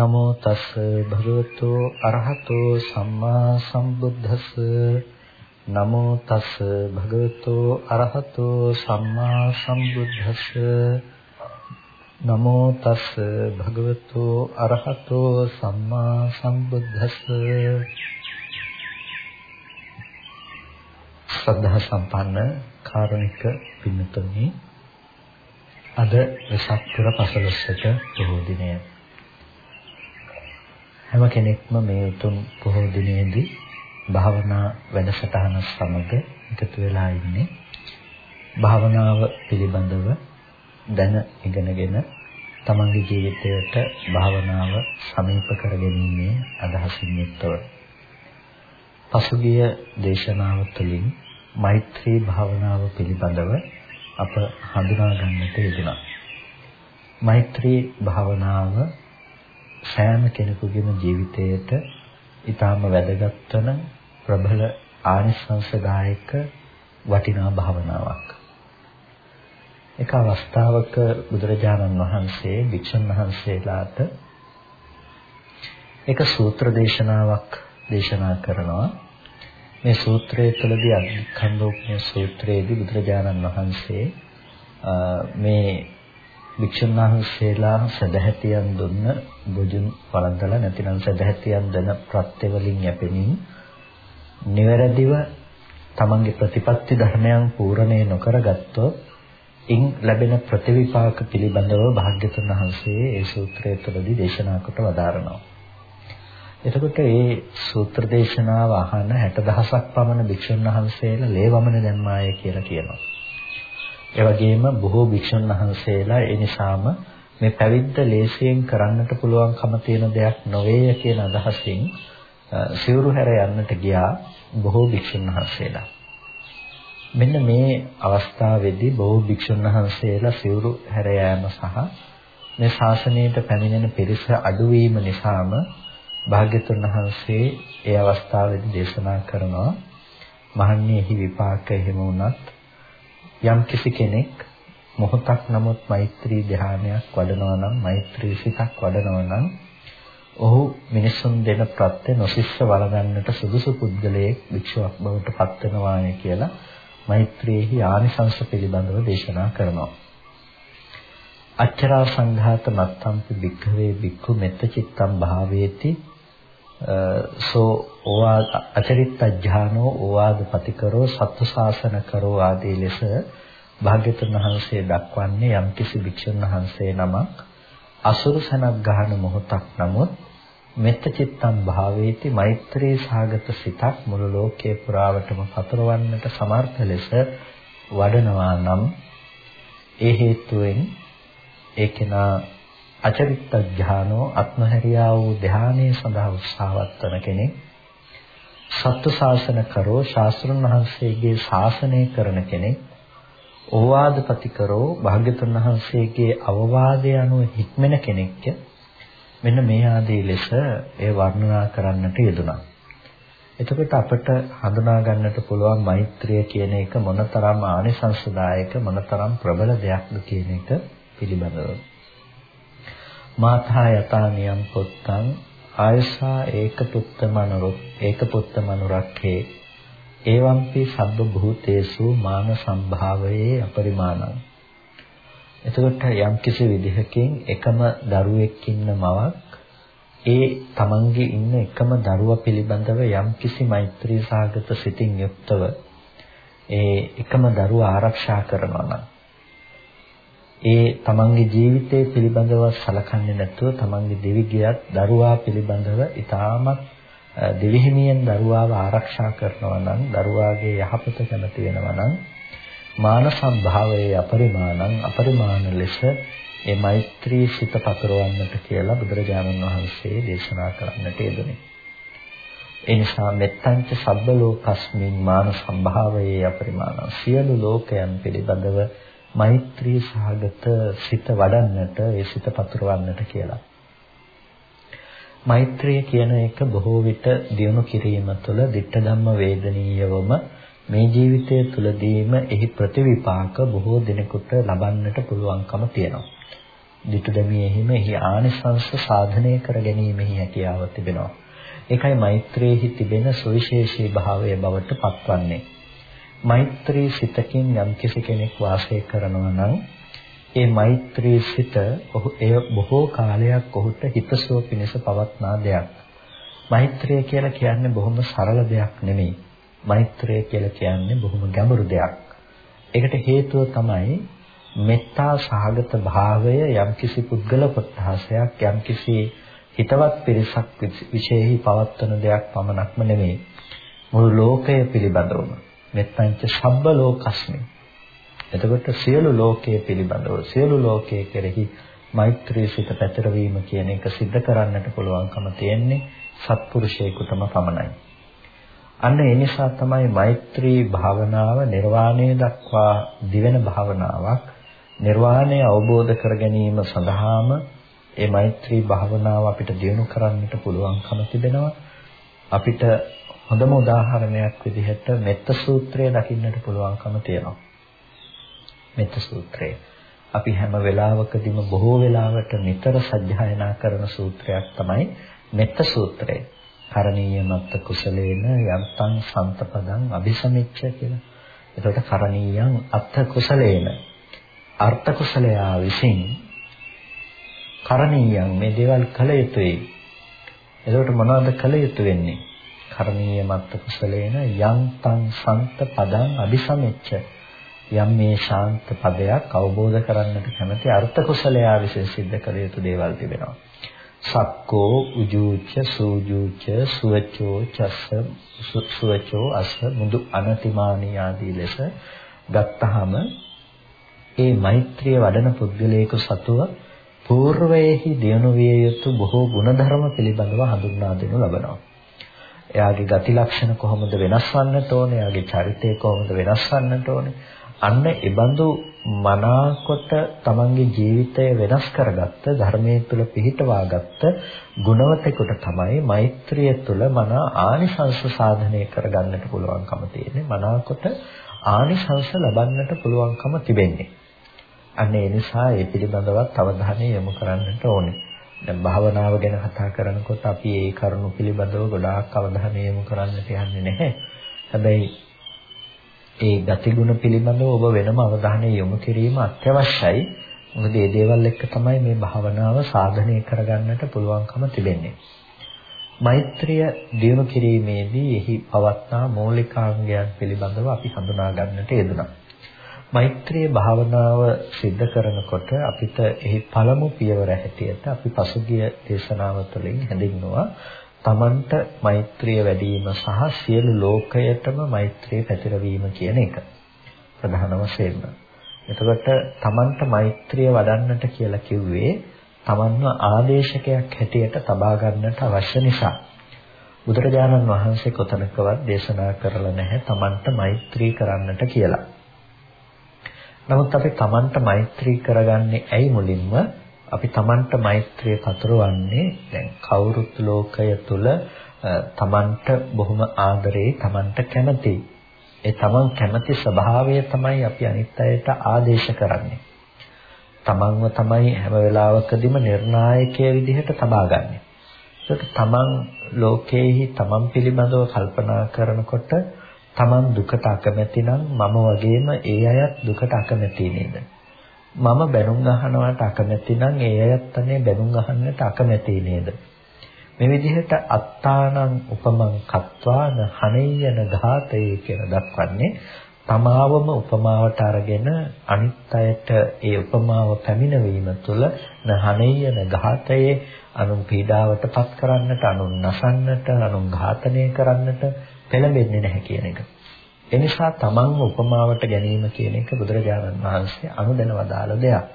නමෝ තස් භගවතු අරහතෝ සම්මා සම්බුද්දස්ස. නමෝ තස් භගවතු අරහතෝ සම්මා සම්බුද්දස්ස. නමෝ තස් භගවතු අරහතෝ සම්මා සම්බුද්දස්ස. ශ්‍රද්ධා සම්පන්න කාරුණික පින්තුනි අද වෙසක් පුර පසළොස්වක බොහෝ දිනය හැම කෙනෙක්ම මේ තුන් පොහොය දිනේදී භාවනා වැඩසටහන සමග එකතු වෙලා ඉන්නේ. භාවනාව පිළිබඳව දැන ඉගෙනගෙන තමන්ගේ ජීවිතයට භාවනාව සමීප කරගැනීමේ අදහසින් යුක්තව පසුගිය දේශනාව තුළින් මෛත්‍රී භාවනාව පිළිබඳව අප හඳුනා ගන්නට යෙදුණා. මෛත්‍රී භාවනාව සෑම කෙනෙකුගේම ජීවිතයට ඊටාම වැදගත් වන ප්‍රබල ආනිසංසදායක වටිනා භාවනාවක්. එක අවස්ථාවක බුදුරජාණන් වහන්සේ භික්ෂුන් වහන්සේලාට එක සූත්‍ර දේශනාවක් දේශනා කරනවා. මේ සූත්‍රය තුළදී අධිකන්දෝපනේ සූත්‍රයේදී බුදුරජාණන් වහන්සේ මේ වික්ෂුන් වහන්සේලා සදැහැතියන් දුන්න බුදුන් වළඳලා නැතිනම් සදැහැතියන් දෙන ප්‍රත්‍ය වලින් යැපෙමින් නිවැරදිව තමන්ගේ ප්‍රතිපත්ති ධර්මයන් පූර්ණේ නොකරගත්තොත් ඉන් ලැබෙන ප්‍රතිවිපාක පිළිබඳව භාග්‍යතුන් වහන්සේ ඒ සූත්‍රය තුළදී දේශනා කොට වදාරනවා. එතකොට මේ සූත්‍ර දේශනාව අහන 60000ක් පමණ භික්ෂුන් වහන්සේලා ලේවමන දැම්මාය කියලා කියනවා. ඒ වගේම බොහෝ භික්ෂුන් වහන්සේලා ඒ නිසාම මේ පැවිද්ද ලේසියෙන් කරන්නට පුළුවන්කම තියෙන දෙයක් නොවේය කියන අදහසින් සිවුරු හැර යන්නට ගියා බොහෝ භික්ෂුන් වහන්සේලා. මෙන්න මේ අවස්ථාවේදී බොහෝ භික්ෂුන් වහන්සේලා සිවුරු හැර යාම සහ මේ ශාසනයට පැමිණෙන පිරිස අඩුවීම නිසාම භාග්‍යතුන් වහන්සේ ඒ අවස්ථාවේදී දේශනා කරනවා මහන්නේහි විපාක එහෙම වුණත් යම් කිසි කෙනෙක් මොහොතක් නමුත් මෛත්‍රී ධානයක් වඩනවා නම් මෛත්‍රී සිතක් වඩනවා නම් ඔහු මිනිසුන් දෙන ප්‍රත්‍ය නොසිස්ස වළඳන්නට සුදුසු පුද්ගලයෙක් වික්ෂුවක් බවට පත් වෙනවාය කියලා මෛත්‍රියේහි ආනිසංස පිළිබඳව දේශනා කරනවා. අච්චරා සංඝාත මත්තම්පි භික්ඛවේ භික්ඛු මෙත්ත චිත්තම් භාවේති සෝ ඕවාද අචරිත්ත ඥානෝ ඕවාද පතිකරෝ සත්තු ශාසන කරෝ ආදී ලෙස භාග්‍යතුන් වහන්සේ දක්වන්නේ යම්කිසි භික්ෂුන් වහන්සේ නමක් අසුරු සනක් ගහන මොහොතක් නමුත් මෙත්ත චිත්තම් භාවේති මෛත්‍රී සාගත සිතක් මුළු ලෝකයේ පුරාවටම පතරවන්නට සමර්ථ ලෙස වඩනවා නම් ඒ හේතුවෙන් ඒ කෙනා අචරිත්ත ඥානෝ අත්මහැරියා වූ ධානයේ සඳහා උත්සාහවත් වන කෙනෙක් සත්ව ශාසන කරෝ ශාස්ත්‍රඥ වහන්සේගේ ශාසනය කරන කෙනෙක් ඕවාදපති කරෝ භාග්‍යතුන් වහන්සේගේ අවවාදය අනුව හික්මෙන කෙනෙක්ය මෙන්න මේ ආදී ලෙස ඒ වර්ණනා කරන්නට යෙදුණා. එතකොට අපට හඳුනා ගන්නට පුළුවන් මෛත්‍රිය කියන එක මොනතරම් ආනිසංසදායක මොනතරම් ප්‍රබල දෙයක්ද කියන එක පිළිබඳව. මාථා යතානියම් පුත්තං ආයසා ඒක පුත්ත මනුරුක් ඒක පුත්ත මනුරක්ඛේ එවම්පි සබ්බ භූතේසු මාන සම්භාවයේ අපරිමාණං. එතකොට යම් කිසි විදිහකින් එකම දරුවෙක් ඉන්න මවක් ඒ තමන්ගේ ඉන්න එකම දරුවා පිළිබඳව යම් කිසි මෛත්‍රී සාගත සිතින් යුක්තව ඒ එකම දරුවා ආරක්ෂා කරනවා නම් ඒ තමන්ගේ ජීවිතය පිළිබඳව සලකන්නේ නැතුව තමන්ගේ දෙවිගියත් දරුවා පිළිබඳව ඊටමත් දෙවිහිමියෙන් දරුවාව ආරක්ෂා කරනවා නම් දරුවාගේ යහපත කැමති වෙනවා නම් මාන සම්භාවයේ අපරිමාණං අපරිමාණ ලෙස ඒ මෛත්‍රී සිත පතරවන්නට කියලා බුදුරජාණන් වහන්සේ දේශනා කරන්නට යෙදුනේ. ඒ නිසා මෙත්තංච සබ්බ ලෝකස්මින් මාන සම්භාවයේ අපරිමාණ සියලු ලෝකයන් පිළිබඳව මෛත්‍රී සහගත සිත වඩන්නට ඒ සිත පතුරවන්නට කියලා. මෛත්‍රිය කියන එක බොහෝ විට දියුණු කිරීම තුළ ditta ධම්ම වේදනීයවම මේ ජීවිතය තුළදීම එහි ප්‍රතිවිපාක බොහෝ දිනකට ලබන්නට පුළුවන්කම තියෙනවා. ditu දැමීමෙහිම එහි ආනිසංස සාධනය කර ගැනීමෙහි හැකියාව තිබෙනවා. ඒකයි මෛත්‍රියේහි තිබෙන සුවිශේෂී භාවය බවට පත්වන්නේ. මෛත්‍රී සිතකින් යම්කිසි කෙනෙක් වාසය කරනවා නම් ඒ මෛත්‍රී සිත ඔහු එය බොහෝ කාලයක් ඔහුට හිතසුව පිණිස පවත්නා දෙයක්. මෛත්‍රිය කියලා කියන්නේ බොහොම සරල දෙයක් නෙමෙයි. මෛත්‍රිය කියලා කියන්නේ බොහොම ගැඹුරු දෙයක්. ඒකට හේතුව තමයි මෙත්තා සහගත භාවය යම්කිසි පුද්ගල ප්‍රත්‍යාසයක් යම්කිසි හිතවත් පිරිසක් විශේෂයි පවත්වන දෙයක් පමණක්ම නෙමෙයි. මුළු ලෝකය පිළිබඳවම මෙත්තංච සබ්බ ලෝකස්මි. එතකොට සියලු ලෝකයේ පිළිබඳව සියලු ලෝකයේ කෙරෙහි මෛත්‍රී සිත පැතිරවීම කියන එක सिद्ध කරන්නට පුළුවන්කම තියෙන්නේ සත්පුරුෂයෙකුටම පමණයි. අන්න ඒ නිසා තමයි මෛත්‍රී භාවනාව නිර්වාණය දක්වා දිවෙන භාවනාවක්. නිර්වාණය අවබෝධ කර ගැනීම සඳහාම ඒ මෛත්‍රී භාවනාව අපිට දියුණු කරන්නට පුළුවන්කම තිබෙනවා. අපිට හොඳම උදාහරණයක් විදිහට මෙත්ත සූත්‍රය දකින්නට පුළුවන්කම තියෙනවා. මෙත්ත සූත්‍රය. අපි හැම වෙලාවකදීම බොහෝ වෙලාවට නිතර සජ්ජායනා කරන සූත්‍රයක් තමයි මෙත්ත සූත්‍රය. කරණීය මත්ත කුසලේන යන්තං සම්තපදං අபிසමිච්ඡ කියලා. එතකොට කරණීයං අත්ථ කුසලේන අර්ථ කුසලයා විසින් කරණීයං මේ දේවල් කළ යුතුයි. එතකොට මොනවද කළ යුතු වෙන්නේ? කර්මීය මත්ත කුසලේන යන්තං සන්ත පදං අபிසමෙච්ච යම් මේ ශාන්ත පදයක් අවබෝධ කරන්නට කැමැති අර්ථ කුසලයා විසින් සිද්ධ කළ යුතු දේවල් තිබෙනවා. සක්කෝ උජූච සූජූච සුවචෝ චස්ස සුවචෝ අස්ස මුදු අනතිමානී ආදී ලෙස ගත්තහම ඒ මෛත්‍රිය වඩන පුද්ගලයෙකු සතුව పూర్වයේහි දියුණු විය යුතු බොහෝ ගුණධර්ම පිළිබඳව හඳුන්වා දෙනු ලබනවා. එයාගේ ගති ලක්ෂණ කොහොමද වෙනස් වන්නට ඕනේ? එයාගේ චරිතය කොහොමද වෙනස් වන්නට ඕනේ? අන්න ඒබඳු මනාකොට තමන්ගේ ජීවිතය වෙනස් කරගත්ත ධර්මයේ තුල පිහිටවාගත්ත ගුණවතෙකුට තමයි මෛත්‍රිය තුල මනා ආනිසංස සාධනය කරගන්නට පුළුවන්කම තියෙන්නේ මනාකොට ආනිසංස ලබන්නට පුළුවන්කම තිබෙන්නේ අන්න ඒ නිසා ඒ පිළිබඳවත් අවධානය යොමු කරන්නට ඕනේ දැන් භාවනාව ගැන කතා කරනකොට අපි ඒ කරුණු පිළිබඳව ගොඩාක් අවධානය යොමු කරන්නට යන්නේ නැහැ හැබැයි ඒ ගතිගුණ පිළිබඳව ඔබ වෙනම අවධානය යොමු කිරීම අත්‍යවශ්‍යයි. මොකද මේ දේවල් එක්ක තමයි මේ භාවනාව සාධනය කරගන්නට පුළුවන්කම තිබෙන්නේ. මෛත්‍රිය දියුණු කිරීමේදී එහි පවත්නා මූලිකාංගයන් පිළිබඳව අපි හඳුනා ගන්නට යෙදුණා. මෛත්‍රී භාවනාව સિદ્ધ කරනකොට අපිට එහි පළමු පියවර හැටියට අපි පසුගිය දේශනාව තුළින් හැඳින්නුවා තමන්ට මෛත්‍රිය වැඩිම සහ සියලු ලෝකයටම මෛත්‍රිය පැතිරවීම කියන එක ප්‍රධාන වශයෙන්ම. එතකොට තමන්ට මෛත්‍රිය වඩන්නට කියලා කිව්වේ තමන්ව ආදේශකයක් හැටියට තබා ගන්නට අවශ්‍ය නිසා. බුදුරජාණන් වහන්සේ කොතනකවත් දේශනා කරලා නැහැ තමන්ට මෛත්‍රී කරන්නට කියලා. නමුත් අපි තමන්ට මෛත්‍රී කරගන්නේ ඇයි මුලින්ම අපි Tamanට මෛත්‍රිය පතුරවන්නේ දැන් කවුරුත් ලෝකය තුල Tamanට බොහොම ආදරේ Tamanට කැමති. ඒ Taman කැමති ස්වභාවය තමයි අපි අනිත් අයට ආදේශ කරන්නේ. Tamanව තමයි හැම වෙලාවකදීම නිර්ණායකයේ විදිහට තබාගන්නේ. ඒක Taman ලෝකයේහි Taman පිළිබඳව කල්පනා කරනකොට Taman දුකට අකමැති නම් මම වගේම ඒ අයත් දුකට අකමැති නේද? මම බැනුම් අහනවට අකමැති නම් ඒ අයත් අනේ බැනුම් අහන්නට අකමැති නේද? මේ විදිහට අත්තානං උපමං කත්වාන හණේයන ඝාතේ කියලා දක්වන්නේ තමාවම උපමාවට අරගෙන අනිත් අයට ඒ උපමාව පැමිණවීම තුළ නහණේයන ඝාතයේ අනුන් පීඩාවට පත් කරන්නට අනුන් නසන්නට අනුන් ඝාතනය කරන්නට පෙළඹෙන්නේ නැහැ කියන එක. එනිසා තමන්ව උපමාවට ගැනීම කියන එක බුදුරජාණන් වහන්සේ අනුදැන වදාළ දෙයක්.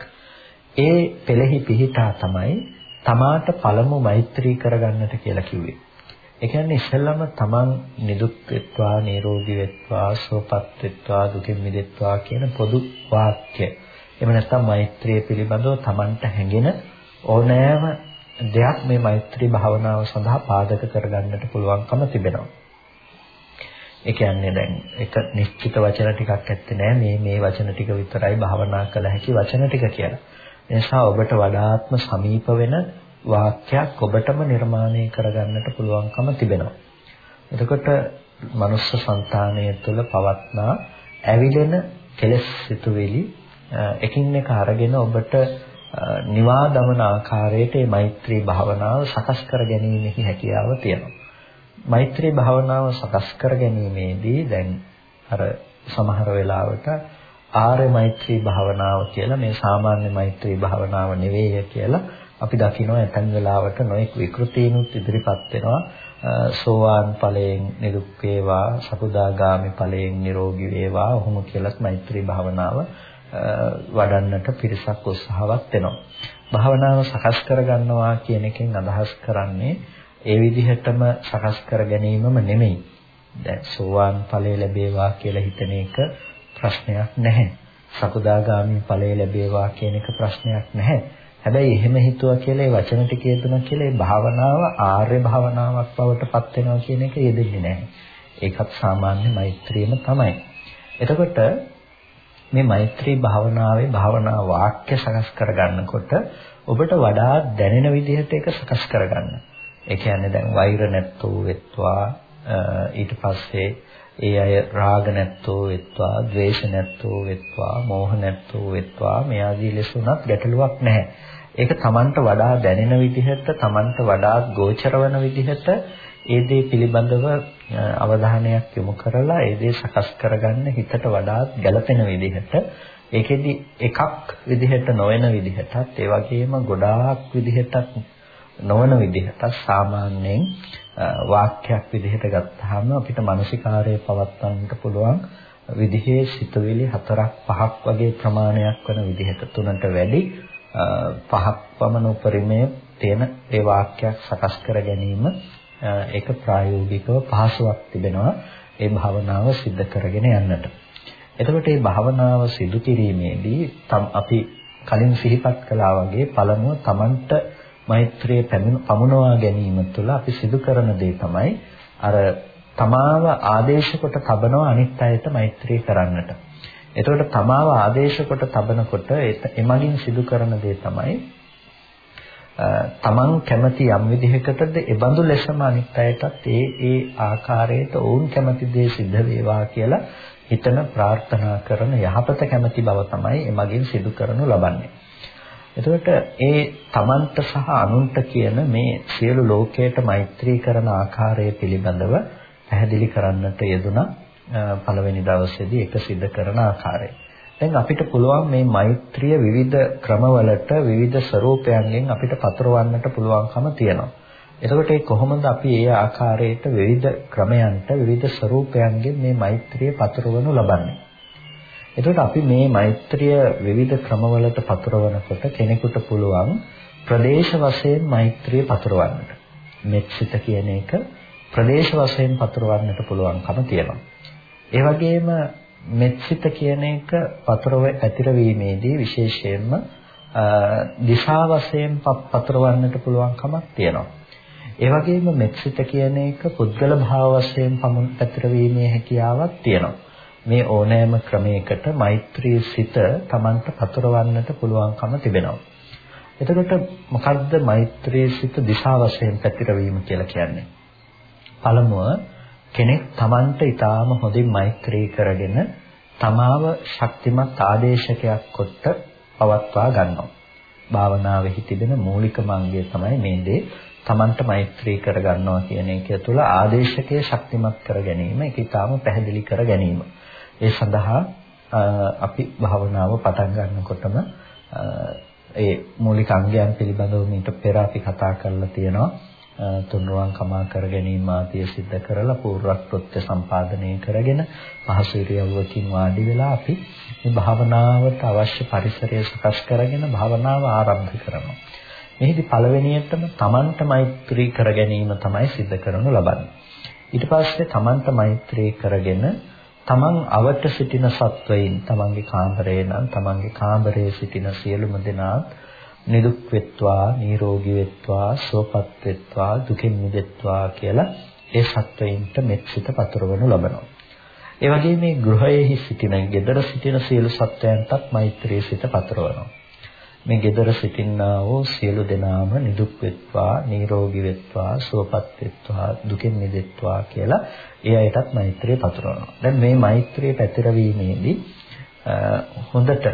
ඒ පෙළෙහි පිහිටා තමයි තමාට පළමු මෛත්‍රී කරගන්නට කියලා කිව්වේ. ඒ කියන්නේ ඉස්සෙල්ලම තමන් නිදුක් වෙත්වා නිරෝගී වෙත්වා සුවපත් වෙත්වා දුකින් මිදෙත්වා කියන පොදු වාක්‍ය. එහෙම නැත්නම් මෛත්‍රිය පිළිබඳව තමන්ට හැඟෙන ඕනෑම දෙයක් මේ මෛත්‍රී භාවනාව සඳහා පාදක කරගන්නට පුළුවන්කම තිබෙනවා. ඒ කියන්නේ දැන් එක නිශ්චිත වචන ටිකක් ඇත්තේ නෑ මේ මේ වචන ටික විතරයි භාවනා කළ හැකි වචන ටික කියලා. එනිසා ඔබට වඩාත්ම සමීප වෙන වාක්‍යයක් ඔබටම නිර්මාණය කරගන්නට පුළුවන්කම තිබෙනවා. එතකොට මනුස්ස సంతානය තුළ පවත්නා ඇවිලෙන කෙලෙස් සිතුවිලි එකින් එක අරගෙන ඔබට නිවා දමන ආකාරයට මේ මෛත්‍රී භාවනාව සකස් කර ගැනීමෙහි හැකියාව තියෙනවා. මෛත්‍රී භාවනාව සකස් කර ගැනීමේදී දැන් අර සමහර වෙලාවට ආර්ය මෛත්‍රී භාවනාව කියලා මේ සාමාන්‍ය මෛත්‍රී භාවනාව නෙවෙයි කියලා අපි දකිනවා ඇතන් වෙලාවට නොඑක් විකෘතීනුත් ඉදිරිපත් වෙනවා සෝවාන් ඵලයෙන් නිරුක් වේවා සකුදාගාමි ඵලයෙන් නිරෝගී වේවා ඔහොම කියලා මෛත්‍රී භාවනාව වඩන්නට පිරිසක් උත්සාහවත් වෙනවා. භාවනාව සකස් කරගන්නවා කියන එකෙන් අදහස් කරන්නේ ඒ විදිහටම සකස් කර ගැනීමම නෙමෙයි. දැන් සෝවාන් ඵලය ලැබේවා කියලා හිතන එක ප්‍රශ්නයක් නැහැ. සකුදාගාමි ඵලය ලැබේවා කියන එක ප්‍රශ්නයක් නැහැ. හැබැයි එහෙම හිතුවා කියලා ඒ වචන ටික යෙදුණා කියලා ඒ භාවනාව ආර්ය භාවනාවක් බවට පත් වෙනවා කියන එක යෙදෙන්නේ නැහැ. ඒකත් සාමාන්‍ය මෛත්‍රියම තමයි. එතකොට මේ මෛත්‍රී භාවනාවේ භාවනා වාක්‍ය සකස් කරගන්නකොට ඔබට වඩා දැනෙන විදිහට ඒක සකස් කරගන්න. ඒ කියන්නේ දැන් වෛර නැත්තෝ වෙත්වා ඊට පස්සේ ඒ අය රාග නැත්තෝ වෙත්වා, ද්වේෂ නැත්තෝ වෙත්වා, මෝහ නැත්තෝ වෙත්වා මේ ආදී ලෙස උනත් ගැටලුවක් නැහැ. ඒක Tamanට වඩා දැනෙන විදිහට, Tamanට වඩා ගෝචර වෙන විදිහට ඒ දේ පිළිබඳව අවධානයක් යොමු කරලා ඒ දේ සකස් කරගන්න හිතට වඩාත් ගැළපෙන විදිහට ඒකෙදි එකක් විදිහට නොවන විදිහටත් ඒ වගේම ගොඩාක් විදිහටත් නොවන විදිහටත් සාමාන්‍යයෙන් වාක්‍යයක් විදිහට ගත්තාම අපිට මානසිකාරය පවත්වන්නට පුළුවන් විදිහේ සිතුවිලි හතරක් පහක් වගේ ප්‍රමාණයක් වන විදිහට තුනට වැඩි පහක් පමණ උපරිමයේ තියෙන ඒ වාක්‍යයක් සකස් කර ගැනීම ඒක ප්‍රායෝගිකව පහසුවක් තිබෙනවා ඒ භාවනාව સિદ્ધ කරගෙන යන්නට. එතකොට මේ භාවනාව සිදු කිරීමේදී අපි කලින් සිහිපත් කළා වගේ පළමුව Tamanට මෛත්‍රිය පමුණවා ගැනීම තුළ අපි සිදු කරන දේ තමයි අර තමාව ආදේශ කොට තබනවා අනිත් අයට මෛත්‍රී කරන්නට. එතකොට තමාව ආදේශ කොට තබනකොට එමගින් සිදු කරන දේ තමයි තමන් කැමති යම් විදිහකටද ඒ බඳු ලෙසම අනිත් අයටත් ඒ ඒ ආකාරයට ඔවුන් කැමති දේ සිද්ධ වේවා කියලා හිතන ප්‍රාර්ථනා කරන යහපත කැමති බව තමයි එමගින් සිදු කරනු ලබන්නේ. එතකොට ඒ තමන්ට සහ අනුන්ට කියන මේ සියලු ලෝකයට මෛත්‍රී කරන ආකාරය පිළිබඳව පැහැදිලි කරන්නට යෙදුණා පළවෙනි දවසේදී එක සිද්ධ කරන ආකාරය. දැන් අපිට පුළුවන් මේ මෛත්‍රිය විවිධ ක්‍රමවලට විවිධ ස්වરૂපයන්ගෙන් අපිට පතරවන්නට පුළුවන්කම තියෙනවා. එතකොට ඒ කොහොමද අපි ඒ ආකාරයට විවිධ ක්‍රමයන්ට විවිධ ස්වરૂපයන්ගෙන් මේ මෛත්‍රිය පතරවනු ලබන්නේ? එතකොට අපි මේ මෛත්‍රිය විවිධ ක්‍රමවලට පතරවනකොට කෙනෙකුට පුළුවන් ප්‍රදේශ වශයෙන් මෛත්‍රිය පතරවන්නට. මෙත්සිත කියන එක ප්‍රදේශ වශයෙන් පතරවන්නට පුළුවන්කම තියෙනවා. ඒ වගේම මෙත්සිත කියන එක වතුරව ඇතිරවීමේදී විශේෂයෙන්ම දිශා වශයෙන් පතරවන්නට පුළුවන් කමක් තියෙනවා. ඒ වගේම මෙත්සිත කියන එක පුද්ගල භාව වශයෙන් පමුණු පැතිරවීමේ හැකියාවක් තියෙනවා. මේ ඕනෑම ක්‍රමයකට මෛත්‍රී සිත Tamanට පතරවන්නට පුළුවන්කම තිබෙනවා. එතකොට මොකද්ද මෛත්‍රී සිත දිශා වශයෙන් පැතිරවීම කියලා කියන්නේ? පළමුව කෙනෙක් Tamanට ඊටාම හොඳින් මෛත්‍රී කරගෙන තමාව ශක්තිමත් ආදේශකයක් කොට පවත්වා ගන්නවා. භාවනාවෙහි තිබෙන මූලිකම අංගය තමයි මේ දේ Tamanට මෛත්‍රී කර ගන්නවා කියන එක තුළ ආදේශකයේ ශක්තිමත් කර ගැනීම ඒක ඊටාම පැහැදිලි කර ගැනීම. ඒ සඳහා අපි භාවනාව පටන් ගන්නකොටම ඒ මූලික අංගයන් පිළිබඳව මීට පෙර අපි කතා කරලා තියෙනවා. තුන්රුවන් කමා කර ගැනීම ආදිය සිද්ධ කරලා පූර්වක්‍ෘත්‍ය සම්පාදනය කරගෙන පහසු ඉරියව්වකින් වාඩි වෙලා අපි මේ භාවනාවට අවශ්‍ය පරිසරය සකස් කරගෙන භාවනාව ආරම්භ කරනවා. මෙහිදී පළවෙනියටම තමන්ට මෛත්‍රී කර ගැනීම තමයි සිද්ධ කරනු ලබන්නේ. ඊට පස්සේ තමන්ට මෛත්‍රී කරගෙන තමන් අවට සිටින සත්වයින් තමන්ගේ කාමරේ නම් තමන්ගේ කාමරයේ සිටින සියලුම දෙනාත් නිදුක් වෙත්වා නිරෝගී වෙත්වා සුවපත් වෙත්වා දුකින් මිදෙත්වා කියලා ඒ සත්වයින්ට මෙත්සිත පතුරවනු ලබනවා. ඒ වගේම මේ ගෘහයෙහි සිටින, gedara සිටින සියලු සත්වයන්ටත් මෛත්‍රී සිත පතුරවනවා. මේ gedara සිටින්නා වූ සියලු දෙනාම නිදුක් වෙත්වා නිරෝගී වෙත්වා සුවපත් වෙත්වා දුකෙන් මිදෙත්වා කියලා ඒ අයටත් මෛත්‍රිය පතුරවනවා. දැන් මේ මෛත්‍රිය පැතිරවීමේදී හොඳට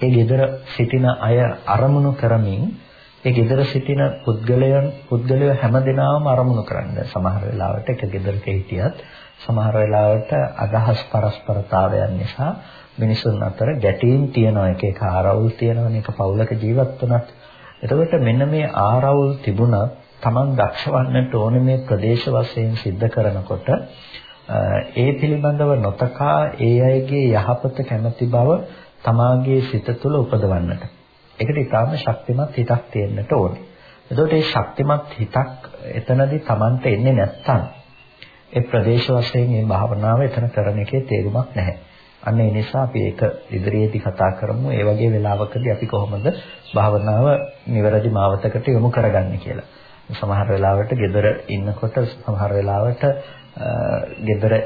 ඒ gedara සිටින අය අරමුණු කරමින් ඒ gedara සිටින පුද්ගලයන් පුද්ගලයෝ හැමදෙනාම අරමුණු කරන්නේ. සමහර වෙලාවට එක gedarක හිටියත් සමහර වෙලාවට අදහස් පරස්පරතාවයන් නිසා මිනිසුන් අතර ගැටීම් තියෙනවා එක එක ආරවුල් තියෙනවා එක පවුලක ජීවත් වුණත් එතකොට මෙන්න මේ ආරවුල් තිබුණත් Taman දක්ෂ වන්නට ඕනේ මේ ප්‍රදේශ වශයෙන් සිද්ධ කරනකොට ඒ පිළිබඳව නොතකා ඒ අයගේ යහපත කැමැති බව තමාගේ සිත තුළ උපදවන්නට. ඒකට ඊටාම ශක්තිමත් හිතක් තියෙන්නට ඕනේ. එතකොට මේ ශක්තිමත් හිතක් එතනදී Tamanට එන්නේ නැත්තම් ඒ ප්‍රදේශ වශයෙන් මේ භාවනාව එතන කරන එකේ තේරුමක් නැහැ. අන්න ඒ නිසා අපි ඒක ඉදිරියේදී කතා කරමු. ඒ වගේ වෙලාවකදී අපි කොහොමද භාවනාව නිවැරදි මාවතකට යොමු කරගන්නේ කියලා. සමහර වෙලාවට gedara ඉන්නකොට සමහර වෙලාවට gedara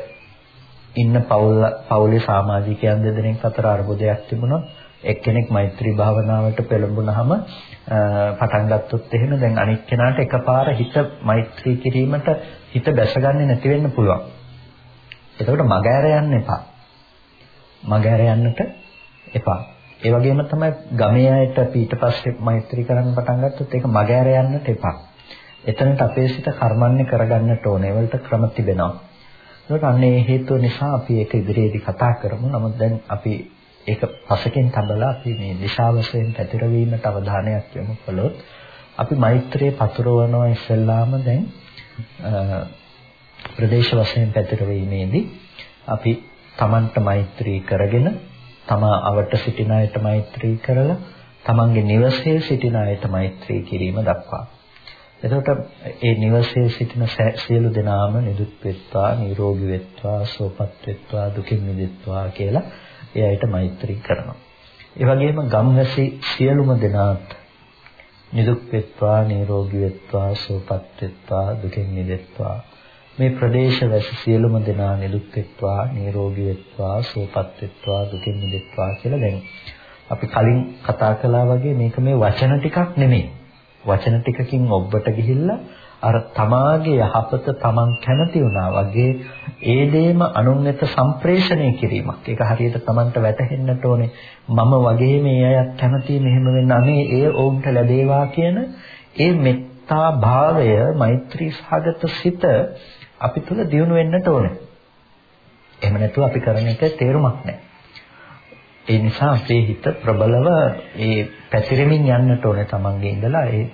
ඉන්න පවුල පවුලේ සමාජිකයන් දෙදෙනෙක් අතර අරුබුදයක් තිබුණොත් එක්කෙනෙක් මෛත්‍රී භාවනාවට පෙළඹුණාම පටන් ගත්තොත් එහෙම දැන් අනිත් කෙනාට එකපාර හිත මෛත්‍රී කිරීමට හිත දැසගන්නේ නැති වෙන්න පුළුවන්. එතකොට මග ඇර යන්න එපා. මග ඇර යන්නට එපා. ඒ වගේම තමයි ගමේ අයට අපි ඊට පස්සේ මෛත්‍රී කරන්න පටන් ගත්තොත් ඒක මග ඇර යන්නට එපා. එතනට අපේ සිත කර්මන්නේ කරගන්නට ඕනේ. ඒවලට ක්‍රම තිබෙනවා. ඒකට අන්න ඒ හේතුව නිසා අපි ඒක ඉදිරියේදී කතා කරමු. නමුත් දැන් අපි ඒක පසකින් තබලා අපි මේ දිශාවසයෙන් පැතිරවීමට අවධානයක් යොමු කළොත් අපි මෛත්‍රියේ පතුරවනවා ඉස්සෙල්ලාම දැන් ප්‍රදේශ වශයෙන් පැතිරවීමේදී අපි Tamanට මෛත්‍රී කරගෙන තමා අවට සිටින අයට මෛත්‍රී කරලා තමන්ගේ නිවසේ සිටින අයට මෛත්‍රී කිරීම දක්වා. එතකොට ඒ නිවසේ සිටින සියලු දෙනාම නිදුක් වෙත්වා, නිරෝගී වෙත්වා, සුවපත් වෙත්වා, දුකින් මිදෙත්වා කියලා ඒ අයට මෛත්‍රී කරනවා. ඒ වගේම ගම්වැසි සියලුම දෙනාට නිදුක් වෙත්වා, නිරෝගී වෙත්වා, සුවපත් වෙත්වා, දුකින් මිදෙත්වා මේ ප්‍රදේශවැසි සියලුම දෙනා නිදුක් වෙත්වා, නිරෝගී වෙත්වා, සුවපත් වෙත්වා, දුකින් මිදෙත්වා කියලා දැන් අපි කලින් කතා කළා වගේ මේක මේ වචන ටිකක් නෙමෙයි. වචන ටිකකින් ඔබට ගිහිල්ලා අර තමාගේ යහපත තමන් කැමති වුණා වගේ ඒ දේම අනුන් වෙත සම්ප්‍රේෂණය කිරීමක්. ඒක හරියට තමන්ට වැටහෙන්නට ඕනේ. මම වගේ මේ අයත් කැමති මෙහෙම වෙන්න අනේ ඒ ඔවුන්ට ලැබේවා කියන ඒ මෙත්තා භාවය, මෛත්‍රී සහගත සිත අපි තුල දියුණු වෙන්නට ඕනේ. එහෙම නැතුව අපි කරන එක තේරුමක් නැහැ. ඒ නිසා අපේ හිත ප්‍රබලව ඒ පැතිරෙමින් යන්නට ඕනේ තමන්ගේ ඉඳලා ඒ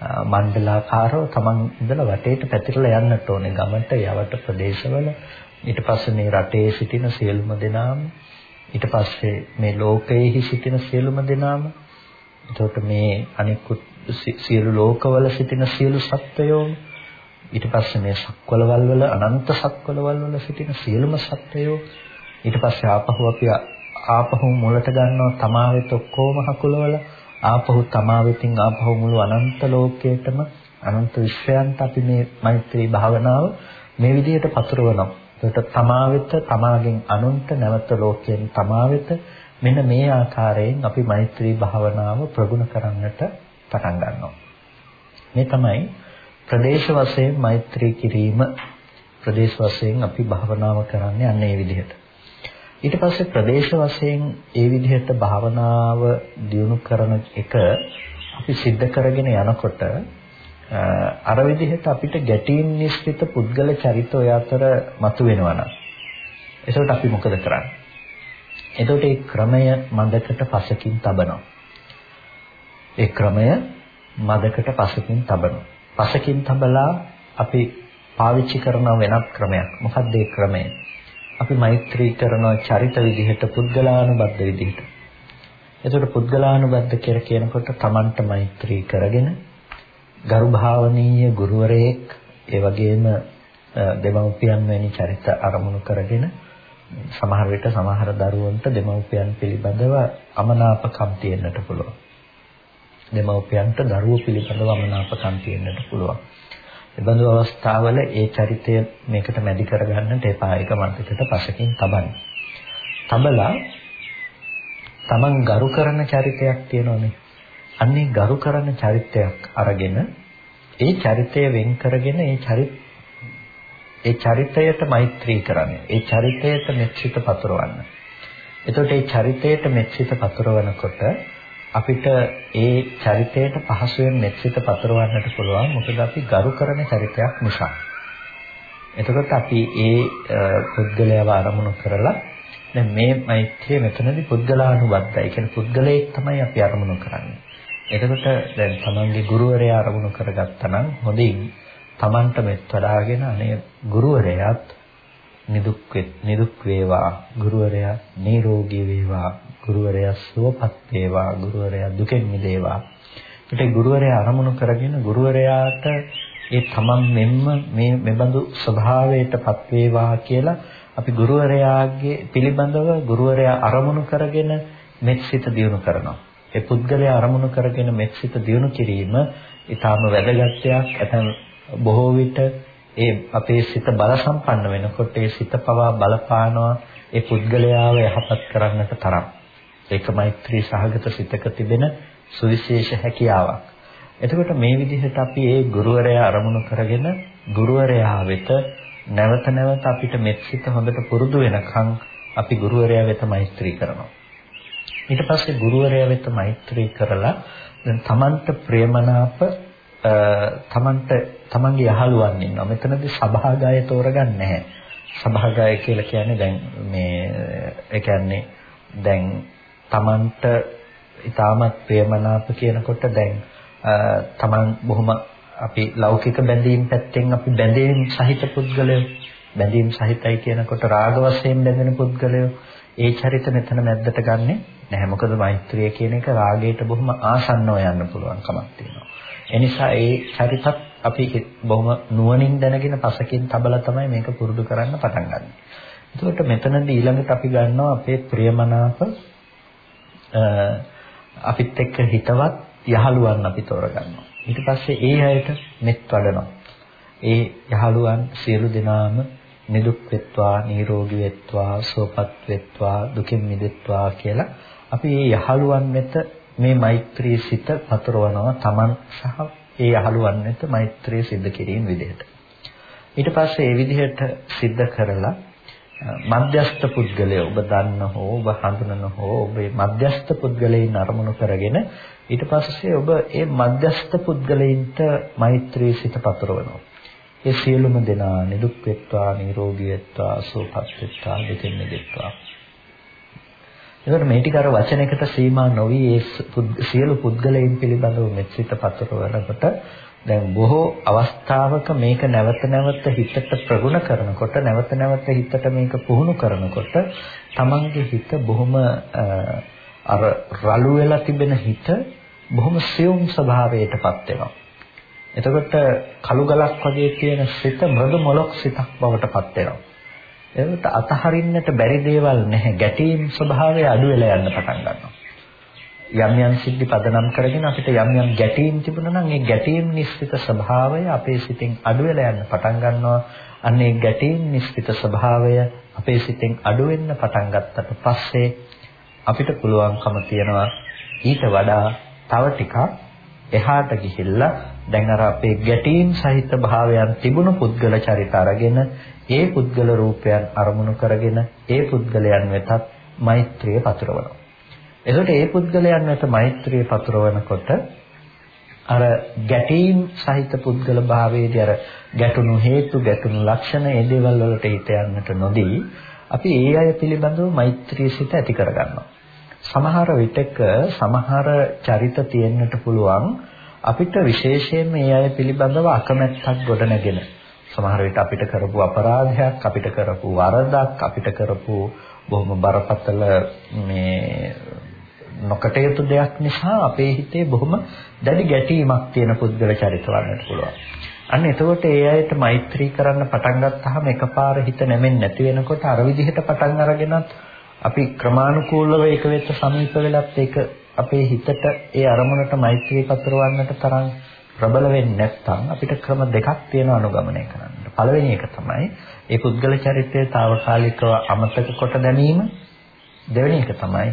මණ්ඩලාකාරව තමන් ඉඳලා වටේට පැතිරලා යන්නට ඕනේ. ගමට යවට ප්‍රදේශවල. ඊට පස්සේ මේ රටේ සිටින සියලුම දෙනාම ඊට පස්සේ මේ ලෝකයේහි සිටින සියලුම දෙනාම එතකොට මේ අනිකුත් සියලු ලෝකවල සිටින සියලු සත්වයෝ ඊට පස්සේ මේ සක්වලවල් වල අනන්ත සක්වලවල් වල සිටින සියලුම සත්වයෝ ඊට පස්සේ ආපහු අපි ආපහු මුලට ගන්නවා තමා වෙත ඔක්කොම හකුලවල ආපහු තමා වෙතින් ආපහු මුළු අනන්ත ලෝකයටම අනන්ත විශ්වයන්ට අපි මේ මෛත්‍රී භාවනාව මේ විදිහට පතුරවනවා. ඒකට තමා වෙත තමාගෙන් අනුන්ට නැවත ලෝකයෙන් තමා වෙත මෙන්න මේ ආකාරයෙන් අපි මෛත්‍රී භාවනාව ප්‍රගුණ කරන්නට පටන් ගන්නවා. මේ තමයි ප්‍රදේශ වශයෙන් මෛත්‍රී කිරීම ප්‍රදේශ වශයෙන් අපි භාවනාව කරන්නේ අන්න ඒ විදිහට. ඊට පස්සේ ප්‍රදේශ වශයෙන් ඒ විදිහට භාවනාව දියුණු කරන එක අපි සිද්ධ කරගෙන යනකොට අර විදිහට අපිට ගැටීම් නිස්සිත පුද්ගල චරිත ඔය අතර මතුවෙනවා නම් එතකොට අපි මොකද කරන්නේ? එතකොට ඒ ක්‍රමය මදකට පසකින් තබනවා. ඒ ක්‍රමය මදකට පසකින් තබනවා. පසකින් තබලා අපි පාවිච්චි කරන වෙනත් ක්‍රමයක්. මොකක්ද ඒ ක්‍රමය? අපි මෛත්‍රී කරන චරිත විදිහට පුද්ගලානුබද්ධ විදිහට. එතකොට පුද්ගලානුබද්ධ කියලා කියනකොට Tamanට මෛත්‍රී කරගෙන ගරු භාවනීය ගුරුවරයෙක් ඒ වගේම දෙමව්පියන් වැනි චරිත අරමුණු කරගෙන සමහර විට සමහර දරුවන්ට දෙමව්පියන් පිළිබඳව අමනාපකම් තියෙන්නට පුළුවන්. දෙමව්පියන්ට දරුවෝ පිළිබඳව අමනාපකම් තියෙන්නට පුළුවන්. එබඳු අවස්ථාවල ඒ චරිතය මේකට මැදි කරගන්නට එපා. ඒක මන්ත්‍රයට පසකින් තබන්න. තබලා Taman ගරු කරන චරිතයක් තියෙනවනේ. අන්නේ ගරු කරන චරිතයක් අරගෙන ඒ චරිතය වෙන් කරගෙන ඒ චරිත ඒ චරිතයට මෛත්‍රී කරන්න. ඒ චරිතයට මෙත්සිත පතුරවන්න. එතකොට ඒ චරිතයට මෙත්සිත පතුරවනකොට අපිට ඒ චරිතයට පහසුවෙන් මෙත්සිත පතුරවන්නට පුළුවන්. මොකද අපි ගරු කරන චරිතයක් නිසා. එතකොට අපි ඒ පුද්ගලයාව අරමුණු කරලා දැන් මේ මෛත්‍රිය මෙතනදී පුද්ගලානුබද්ධයි. කියන්නේ පුද්ගලයෙක් තමයි අපි අරමුණු කරන්නේ. එතකොට දැන් තමන්ගේ ගුරුවරයා අරමුණු කරගත්තා නම් හොඳින් තමන්ට මෙත් වඩාගෙන අනේ ගුරුවරයාත් නිදුක් නිදුක් වේවා ගුරුවරයා නිරෝගී වේවා ගුරුවරයා සුවපත් වේවා ගුරුවරයා දුකෙන් මිදේවා ඒකට ගුරුවරයා අරමුණු කරගෙන ගුරුවරයාට ඒ තමන් මෙන්න මේ මෙබඳු ස්වභාවයටපත් වේවා කියලා අපි ගුරුවරයාගේ පිළිබඳව ගුරුවරයා අරමුණු කරගෙන මෙත්සිත දියුණු කරනවා. ඒ පුද්ගලයා අරමුණු කරගෙන මෙත්සිත දියුණු කිරීම ඊටාම වැදගත් දෙයක්. ඇතන් බොහෝ විට ඒ අපේ සිත බල සම්පන්න වෙනකොට ඒ සිත පවා බලපානවා ඒ පුද්ගලයාව යහපත් කරන්නට තරම්. ඒක මෛත්‍රී සහගත සිතක තිබෙන සුවිශේෂ හැකියාවක්. එතකොට මේ විදිහට අපි ඒ ගුරුවරයා අරමුණු කරගෙන ගුරුවරයා වෙත නැවත නැවත අපිට මෙත්සිත හොඳට පුරුදු වෙනකන් අපි ගුරුවරයා වෙත මෛත්‍රී කරනවා. ඊට පස්සේ ගුරුවරයා වෙත මෛත්‍රී කරලා දැන් Tamanට ප්‍රියමනාප තමන්ට තමන්ගේ යහළුවන් ඉන්නවා. මෙතනදී සභාගය තෝරගන්නේ නැහැ. සභාගය කියලා කියන්නේ දැන් මේ ඒ කියන්නේ දැන් තමන්ට ඊටමත් ප්‍රේමනාප කියනකොට දැන් තමන් බොහොම අපි ලෞකික බැඳීම් පැත්තෙන් අපි බැඳීම් සහිත පුද්ගලයෝ බැඳීම් සහිතයි කියනකොට රාග වශයෙන් බැඳෙන පුද්ගලයෝ ඒ චරිත මෙතන මැද්දට ගන්නෙ නැහැ. මොකද මෛත්‍රිය කියන එක රාගයට බොහොම ආසන්නව යන්න පුළුවන් කමක් තියෙනවා. එනිසා ඒ චරිතත් අපි බොහොම නුවණින් දැනගෙන පසකින් තබලා තමයි මේක පුරුදු කරන්න පටන් ගන්න. එතකොට මෙතනදී ඊළඟට අපි ගන්නවා අපේ ප්‍රියමනාප අපිත් එක්ක හිතවත් යහළුවන් අපි තෝරගන්නවා. ඊට පස්සේ ඒ අයට මෙත් වඩනවා. ඒ යහළුවන් සියලු දෙනාම නිදුක් වෙත්වා, නිරෝගී වෙත්වා, සුවපත් වෙත්වා, දුකින් මිදෙත්වා කියලා අපි මේ යහළුවන් වෙත මේ මෛත්‍රී සිත පතරවනවා Taman සහ ඒ යහළුවන් වෙත මෛත්‍රී සිද්ධ කිරීම විදිහට. ඊට පස්සේ ඒ විදිහට සිද්ධ කරලා මධ්‍යස්ත පුද්ගලය ඔබ දන්න හෝ ඔබ හඳුනන හෝ ඔබේ මධ්‍යස්ත පුද්ගලයන් අරමුණු කරගෙන ඊට පස්සේ ඔබ ඒ මධ්‍යස්ත පුද්ගලයින්ට මෛත්‍රී සිත පතරවනවා. ඒ සියලුම දෙනා නිදුක් වෙත්වා නිරෝගී වෙත්වා සුවපත් වෙත්වා දෙතින් මිදෙත්වා එතකොට මේ ටික අර වචනයකට සීමා නොවි ඒ සියලු පුද්ගලයන් පිළිබඳව මෙත්සිත පතරවනකොට දැන් බොහෝ අවස්ථාවක මේක නැවත නැවත හිතට ප්‍රගුණ කරනකොට නැවත නැවත හිතට මේක පුහුණු කරනකොට තමන්ගේ හිත බොහොම අර රළු වෙලා තිබෙන හිත බොහොම සියුම් ස්වභාවයටපත් වෙනවා. එතකොට කළු ගලක් වගේ තියෙන සිත මෘදු මොලොක් සිතක් බවට පත් වෙනවා. ඒකට අතහරින්නට බැරි දේවල් නැහැ. ගැටීම් ස්වභාවය අඩු වෙලා යන්න පටන් ගන්නවා. යම් යම් සිද්ධි පදනම් කරගෙන අපිට යම් යම් ගැටීම් තිබුණා නම් ඒ ගැටීම් නිස්සිත ස්වභාවය අපේ සිතෙන් අඩු වෙලා යන්න පටන් ගන්නවා. අන්න ඒ ගැටීම් නිස්සිත ස්වභාවය අපේ සිතෙන් අඩු වෙන්න පටන් ගත්තට පස්සේ අපිට පුළුවන්කම තියනවා ඊට වඩා තව ටිකක් එහාට ගිහිල්ලා දැන් අර අපේ ගැටීම් සහිත භාවයන් තිබුණු පුද්ගල චරිත අරගෙන ඒ පුද්ගල රූපයන් අරමුණු කරගෙන ඒ පුද්ගලයන් වෙතත් මෛත්‍රිය පතුරවනවා. එතකොට ඒ පුද්ගලයන් වෙත මෛත්‍රිය පතුරවනකොට අර ගැටීම් සහිත පුද්ගල භාවයේදී අර ගැටුණු හේතු ගැටුණු ලක්ෂණ ඒ දේවල් වලට හිත යන්නට නොදී අපි ඒ අය පිළිබඳව මෛත්‍රී සිත ඇති කරගන්නවා. සමහර විටක සමහර චරිත තියෙන්නට පුළුවන් අපිට විශේෂයෙන්ම ඒ අය පිළිබඳව අකමැත්තක් ගොඩනගෙන සමහර විට අපිට කරපු අපරාධයක් අපිට කරපු වරදක් අපිට කරපු බොහොම බරපතල මේ නොකටයුතු දෙයක් නිසා අපේ හිතේ බොහොම දැඩි ගැටීමක් තියෙන පුද්ගල චරිත වන්නට පුළුවන්. අන්න එතකොට ඒ අයට මෛත්‍රී කරන්න පටන් ගත්තාම එකපාර හිත නැමෙන්නේ නැති වෙනකොට අර විදිහට පටන් අරගෙනත් අපි ක්‍රමානුකූලව ඒක වෙත සමීප වෙලත් ඒක අපේ හිතට ඒ අරමුණට මෛත්‍රී පතරවන්නට තරම් ප්‍රබල වෙන්නේ නැත්නම් අපිට ක්‍රම දෙකක් තියෙන අනුගමනය කරන්න. පළවෙනි එක තමයි ඒ පුද්ගල චරිතය తాවකාලිකව අමතක කොට දැමීම. දෙවෙනි එක තමයි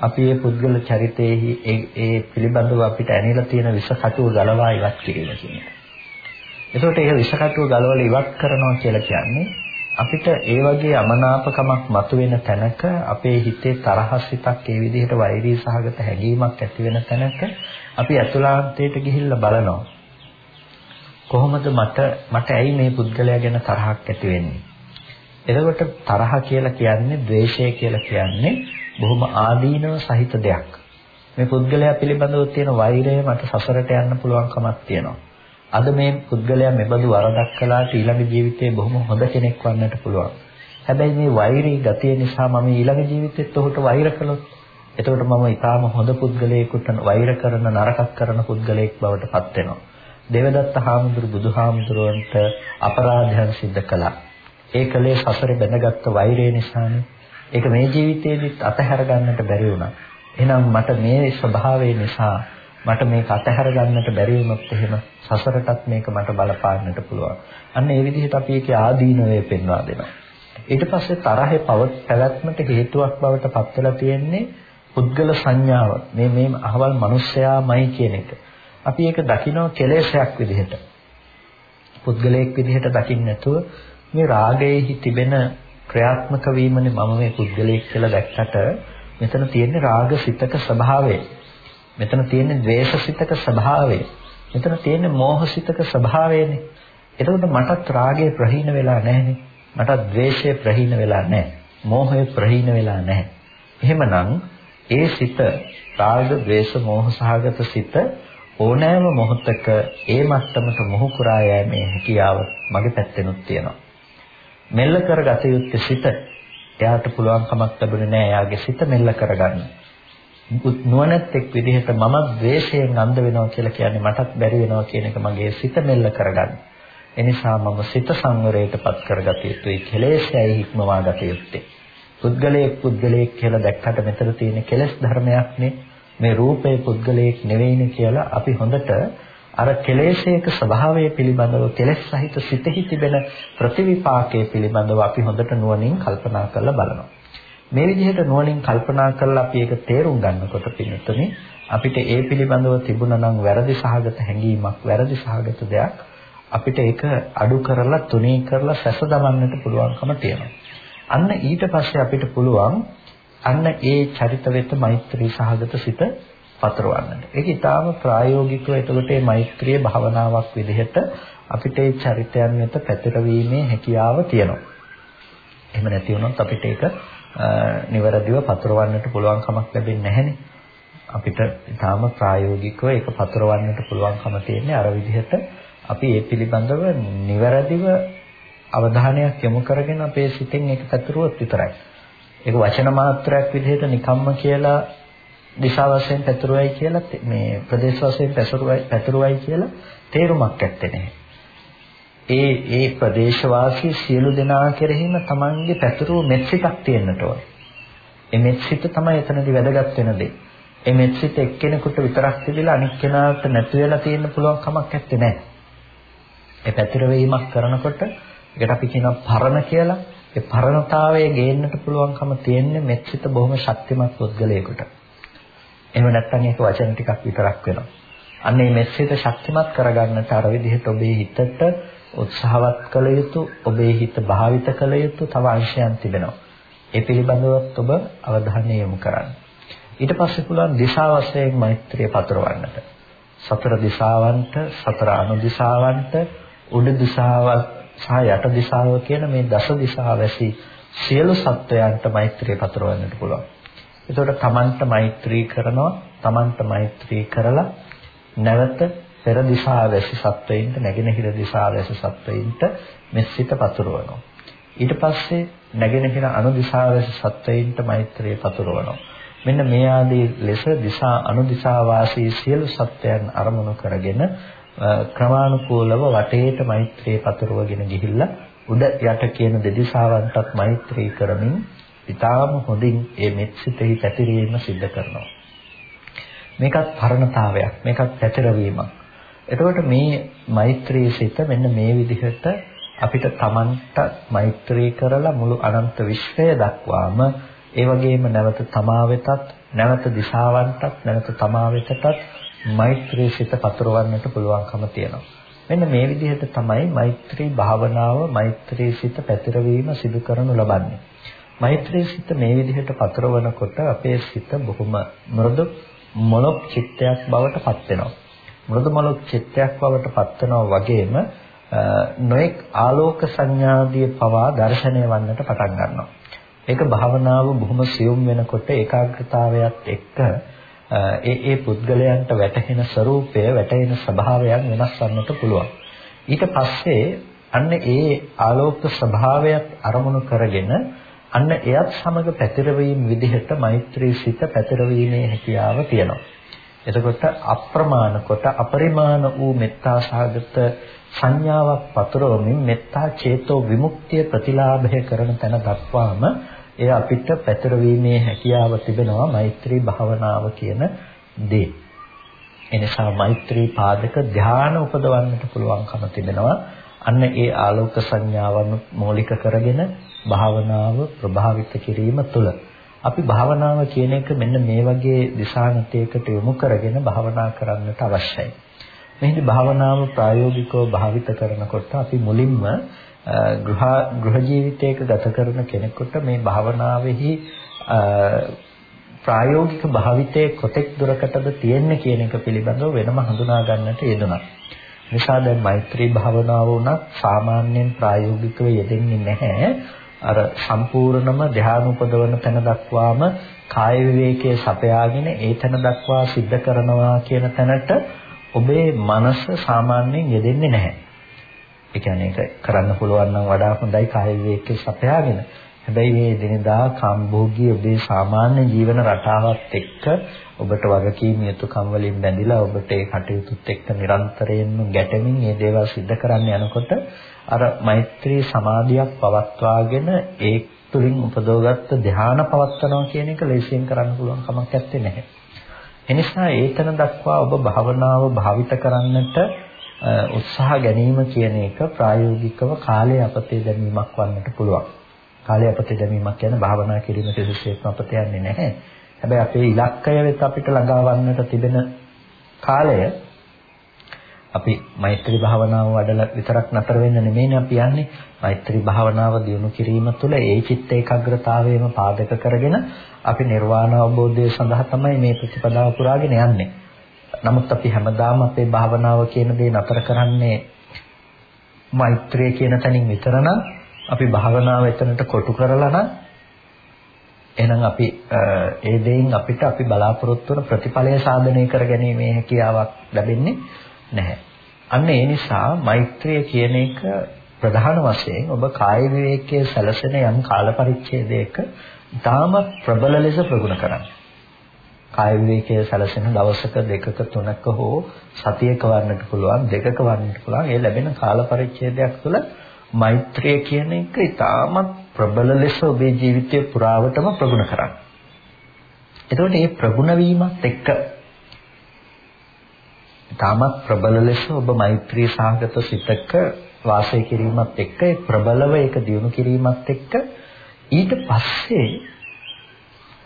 අපි මේ පුද්ගල චරිතයේහි ඒ ඒ පිළිබඳව අපිට ඇනිලා තියෙන විස කටුව ගලවා ඉවත් කිරීම කියන එක. එතකොට ඒක විස කටුව ගලවලා ඉවත් කරනවා කියලා කියන්නේ අපිට ඒ වගේ අමනාපකමක් මතුවෙන තැනක අපේ හිතේ තරහසිතක් ඒ විදිහට වෛරී සහගත හැඟීමක් ඇති වෙන තැනක අපි අතුලාන්තයට ගිහිල්ලා බලනවා. කොහොමද මට මට ඇයි මේ පුද්ගලයා ගැන තරහක් ඇති වෙන්නේ? එතකොට තරහ කියලා කියන්නේ ද්වේෂය කියලා කියන්නේ බොහොම ආදීනව සහිත දෙයක්. මේ පුද්ගලයා පිළිබඳව තියෙන වෛරය මට සසරට යන්න පුළුවන් කමක් තියෙනවා. අද මේ පුද්ගලයා මෙබඳු වරදක් කළාට ඊළඟ ජීවිතේ බොහොම හොඳ කෙනෙක් වන්නට පුළුවන්. හැබැයි මේ වෛරී ගතිය නිසා මම ඊළඟ ජීවිතෙත් ඔහුට වෛර කළොත් එතකොට මම ඊටාම හොඳ පුද්ගලයෙකුට වෛර කරන නරකක් කරන පුද්ගලයෙක් බවට පත් වෙනවා. දේවදත්ත හාමුදුරු බුදුහාමුදුරුවන්ට අපරාධයන් සිද්ධ කළා. ඒ කලේ සසරේ බැඳගත්තු වෛරය නිසානේ. ඒක මේ ජීවිතේදීත් අතහැර ගන්නට බැරි වුණා. එහෙනම් මට මේ ස්වභාවය නිසා මට මේක අතහැර ගන්නට බැරි වුණොත් එහෙම සසරටත් මේක මට බලපාන්නට පුළුවන්. අන්න ඒ විදිහට අපි ඒකේ ආදීනවය පෙන්වා දෙනවා. ඊට පස්සේ තරහේ පැවැත්මට හේතුවක් බවට පත් වෙලා තියෙන්නේ පුද්ගල සංඥාව. මේ මේ අහවල් මිනිස්සයාමයි කියන එක. අපි ඒක දකිනවා කෙලෙසයක් විදිහට. පුද්ගලයෙක් විදිහට දකින්න නැතුව මේ රාගයේහි තිබෙන ක්‍රියාත්මක වීමනේ මම මේ පුද්ගලයෙක් කියලා දැක්කට මෙතන තියෙන්නේ රාගසිතක ස්වභාවය. මෙතන තියෙන්නේ ද්වේෂසිතක ස්වභාවය. මෙතන තියෙන්නේ මෝහසිතක ස්වභාවයනේ. එතකොට මටත් රාගය ප්‍රහීන වෙලා නැහැනේ. මටත් ද්වේෂය ප්‍රහීන වෙලා නැහැ. මෝහය ප්‍රහීන වෙලා නැහැ. එහෙමනම් ඒ සිත රාග, ද්වේෂ, මෝහ සහගත සිත ඕනෑම මොහොතක ඒ මට්ටමට මොහු කරා යෑමේ හැකියාව මගේ පැත්තෙනුත් තියෙනවා. මෙල්ල කරගත යුත්තේ සිත. එයාට පුළුවන් කමක් ලැබුණේ නැහැ එයාගේ සිත මෙල්ල කරගන්න. නුවණැත්තෙක් විදිහට මම ද්වේෂයෙන් අන්ධ වෙනවා කියලා කියන්නේ මටත් බැරි වෙනවා කියන එක මගේ සිත මෙල්ල කරගන්න. එනිසා මම සිත සංවරයටපත් කරගත යුතුයි. කෙලෙස්යයි හික්මවා ගත යුත්තේ. පුද්ගලයෙක් පුද්ගලයෙක් කියලා දැක්කට මෙතන තියෙන කෙලෙස් ධර්මයක්නේ. මේ රූපේ පුද්ගලයෙක් නෙවෙයිනේ කියලා අපි හොඳට අර කෙලෙසයක ස්වභාවය පිළිබඳව කෙලෙස් සහිත සිතෙහි තිබෙන ප්‍රතිවිපාකයේ පිළිබඳව අපි හොඳට නුවණින් කල්පනා කරලා බලනවා. මේ විදිහට නුවණින් කල්පනා කරලා අපි ඒක තේරුම් ගන්නකොට පින්නතුනේ අපිට ඒ පිළිබඳව තිබුණා නම් වැරදි සහගත හැඟීමක් වැරදි සහගත දෙයක් අපිට ඒක අඩු කරලා තුනී කරලා සැස දමන්නට පුළුවන්කම තියෙනවා. අන්න ඊට පස්සේ අපිට පුළුවන් අන්න ඒ චරිත වෙත මෛත්‍රී සහගත සිත පතරවන්නට. ඒක ඊටාම ප්‍රායෝගිකව එතකොට මේ මෛත්‍රිය භාවනාවක් විදිහට අපිට ඒ චරිතයන් වෙත පැතිරවීමේ හැකියාව තියෙනවා. එහෙම නැති වුණොත් අපිට ඒක නිවැරදිව පතරවන්නට පුළුවන් කමක් ලැබෙන්නේ නැහැනේ. අපිට ඊටාම ප්‍රායෝගිකව ඒක පතරවන්නට පුළුවන්කම තියෙන්නේ අර විදිහට අපි ඒ පිළිබඳව නිවැරදිව අවධානයක් යොමු කරගෙන අපේ සිතෙන් ඒක පැතුරුවොත් විතරයි. ඒක වචන මාත්‍රයක් විදිහට නිකම්ම කියලා දිශා වශයෙන් පැතුරුවයි කියලා මේ ප්‍රදේශ වශයෙන් පැතුරුවයි පැතුරුවයි කියලා තේරුමක් ඇත්තේ නැහැ. ඒ ඒ ප්‍රදේශවාසී සියලු දෙනා කෙරෙහිම Tamange පැතුරු මෙත්සිතක් තියෙන්නට ඕනේ. ඒ මෙත්සිත තමයි එතනදී වැදගත් වෙන දේ. ඒ මෙත්සිත එක්කෙනෙකුට විතරක් තිබිලා අනිත් කෙනාට නැති වෙලා තියෙන්න පුළුවන් කමක් නැත්තේ නෑ. ඒ පැතිර වීමක් කරනකොට ඒකට අපි කියනවා පරණ කියලා. ඒ පරණතාවයේ ගේන්නට පුළුවන්කම තියෙන්නේ මෙත්සිත බොහොම ශක්තිමත් පුද්ගලයෙකුට. එහෙම නැත්නම් ඒක වචන ටිකක් විතරක් වෙනවා. අන්න මේ මෙත්සිත ශක්තිමත් කරගන්නට අර විදිහට ඔබේ හිතට උත්සාහවත් කළ යුතු ඔබේ හිත භාවිත කළ යුතු තව අංශයන් තිබෙනවා. ඒ පිළිබඳවත් ඔබ අවධානය යොමු කරන්න. ඊට පස්සේ පුළුවන් දිශා වශයෙන් මෛත්‍රිය පතරවන්නට. සතර දිශාවන්ට, සතර අනු දිශාවන්ට, උඩ දිශාව සහ යට දිශාව කියන මේ දස දිශා වැසි සියලු සත්වයන්ට මෛත්‍රිය පතරවන්නට පුළුවන්. ඒතකොට තමන්ට මෛත්‍රී කරනවා, තමන්ට මෛත්‍රී කරලා නැවත පෙර දිශාවැසි සත්වයින්ට නැගෙනහිර දිශාවැසි සත්වයින්ට මෙසිත පතුරවනවා. ඊට පස්සේ නැගෙනහිර අනු දිශාවැසි සත්වයින්ට මෛත්‍රිය පතුරවනවා. මෙන්න මේ ආදී ලෙස දිශා අනු දිශා වාසී සියලු සත්වයන් අරමුණු කරගෙන ක්‍රමානුකූලව වටේට මෛත්‍රිය පතුරවගෙන ගිහිල්ලා උඩ යට කියන දෙදිශාවන්ටත් මෛත්‍රී කරමින් ඊටාම හොඳින් මේ මෙත්සිතෙහි පැතිරීම සිද්ධ කරනවා. මේකත් පරණතාවයක් මේකත් පැතිරවීමක් එතකොට මේ මෛත්‍රී සිත මෙන්න මේ විදිහට අපිට Tamanට මෛත්‍රී කරලා මුළු අනන්ත විශ්වය දක්වාම ඒ වගේම නැවත තමා වෙතත් නැවත දිශාවන්ටත් නැවත තමා වෙතටත් මෛත්‍රී සිත පතුරවන්නට පුළුවන්කම තියෙනවා. මෙන්න මේ විදිහට තමයි මෛත්‍රී භාවනාව මෛත්‍රී සිත පැතිරවීම සිදු කරනු ලබන්නේ. මෛත්‍රී සිත මේ විදිහට පතරවනකොට අපේ සිත බොහොම මෘදු මොලොක් චිත්තයක් බවට පත් වෙනවා. මෘදු මලුත් චිත්තයක් බවට පත්වනවා වගේම නොඑක් ආලෝක සංඥාදී පවා දැర్శණය වන්නට පටන් ගන්නවා. ඒක භාවනාව බොහොම සියුම් වෙනකොට ඒකාග්‍රතාවයත් එක්ක ඒ ඒ පුද්ගලයන්ට වැටහෙන ස්වરૂපය වැටෙන ස්වභාවයන් වෙනස් කරන්නට පුළුවන්. ඊට පස්සේ අන්න ඒ ආලෝක ස්වභාවයත් අරමුණු කරගෙන අන්න එයත් සමග පැතිරවීම විදිහට මෛත්‍රී සිත පැතිරවීමේ හැකියාව තියෙනවා. එතකොට අප්‍රමාණ කොට අපරිමාණ වූ මෙත්තා සාගත සංඥාවක් පතරවමින් මෙත්තා චේතෝ විමුක්තිය ප්‍රතිලාභය කරන තැන දක්වාම එය අපිට පැතිරවීමේ හැකියාව තිබෙනවා මෛත්‍රී භාවනාව කියන දේ. එනිසා මෛත්‍රී පාදක ධානය උපදවන්නට පුළුවන්කම තිබෙනවා. අන්න ඒ ආලෝක සංඥාවන් මූලික කරගෙන භාවනාව ප්‍රභාවිත කිරීම තුළ අපි භාවනාව කියන එක මෙන්න මේ වගේ දිශානතයකට යොමු කරගෙන භාවනා කරන්නට අවශ්‍යයි. මෙහිදී භාවනාව ප්‍රායෝගිකව භාවිත කරනකොට අපි මුලින්ම ගෘහ ගෘහ ජීවිතයක ගත කරන කෙනෙකුට මේ භාවනාවේහි ප්‍රායෝගික භාවිතයේ කොතෙක් දුරකටද තියෙන්නේ කියන එක පිළිබඳව වෙනම හඳුනා ගන්නට යෙදුණා. නිසා දැන් මෛත්‍රී භාවනාව උනත් සාමාන්‍යයෙන් ප්‍රායෝගිකව යෙදෙන්නේ නැහැ. අර සම්පූර්ණම ධ්‍යාන උපදවන තැන දක්වාම කාය විවේකයේ සපයාගෙන ඒ තැන දක්වා සිද්ධ කරනවා කියන තැනට ඔබේ මනස සාමාන්‍යයෙන් යෙදෙන්නේ නැහැ. ඒ කියන්නේ ඒක කරන්න පුළුවන් නම් වඩා හොඳයි කාය විවේකයේ සපයාගෙන. හැබැයි මේ දිනදා කාම්භෝගී ඔබේ සාමාන්‍ය ජීවන රටාවත් එක්ක ඔබට වගකීම් යුතුකම් වලින් බැඳිලා ඔබට ඒ කටයුතුත් එක්ක නිරන්තරයෙන්ම ගැටෙමින් මේ දේවල් සිද්ධ කරන්න යනකොට අර මෛත්‍රී සමාධියක් පවත්වාගෙන ඒ තුලින් උපදවගත්ත ධ්‍යාන පවත්වනවා කියන එක ලේසියෙන් කරන්න පුළුවන් කමක් නැත්තේ නැහැ. එනිසා ඒතන දක්වා ඔබ භාවනාව භාවිත කරන්නට උත්සාහ ගැනීම කියන එක ප්‍රායෝගිකව කාලය අපතේ දැමීමක් වන්නට පුළුවන්. කාලය අපතේ දැමීමක් කියන්නේ භාවනා කිරීම කිසිසේත්ම අපත යන්නේ නැහැ. හැබැයි අපේ ඉලක්කය වෙත අපිට ළඟාවන්නට තිබෙන කාලය අපි මෛත්‍රී භාවනාව වඩලා විතරක් නතර වෙන්න නෙමෙයිනේ අපි යන්නේ. මෛත්‍රී භාවනාව දියුණු කිරීම තුළ ඒ චිත්ත ඒකාග්‍රතාවයම පාදක කරගෙන අපි නිර්වාණ අවබෝධය සඳහා තමයි මේ ප්‍රතිපදාව පුරාගෙන යන්නේ. නමුත් අපි හැමදාම අපේ භාවනාව කියන දේ නතර කරන්නේ මෛත්‍රිය කියන තැනින් විතරනම් අපි භාවනාව එතනට කොටු කරලා නම් එහෙනම් අපි ඒ දෙයින් අපිට අපි බලාපොරොත්තු වන ප්‍රතිඵලය සාධනය කරගැනීමේ හැකියාවක් ලැබෙන්නේ නැහැ. අන්න ඒ නිසා මෛත්‍රිය කියන එක ප්‍රධාන වශයෙන් ඔබ කාය විවේකයේ සැලසෙන යම් කාල පරිච්ඡේදයක ඊටාම ප්‍රබල ලෙස ප්‍රගුණ කරන්න. කාය විවේකයේ සැලසෙන දවසක දෙකක තුනක හෝ සතියක වන්නට පුළුවන් දෙකක වන්නට පුළුවන් ඒ ලැබෙන කාල පරිච්ඡේදයක් තුළ මෛත්‍රිය කියන එක ඊටාම ප්‍රබල ලෙස ඔබේ ජීවිතය පුරාවටම ප්‍රගුණ කරන්න. එතකොට මේ ප්‍රගුණ වීමත් එක්ක තාමත් ප්‍රබල ලෙස ඔබ මෛත්‍රී සාගත සිතක වාසය කිරීමත් එක්ක ඒ ප්‍රබලව ඒක දියුණු කිරීමත් එක්ක ඊට පස්සේ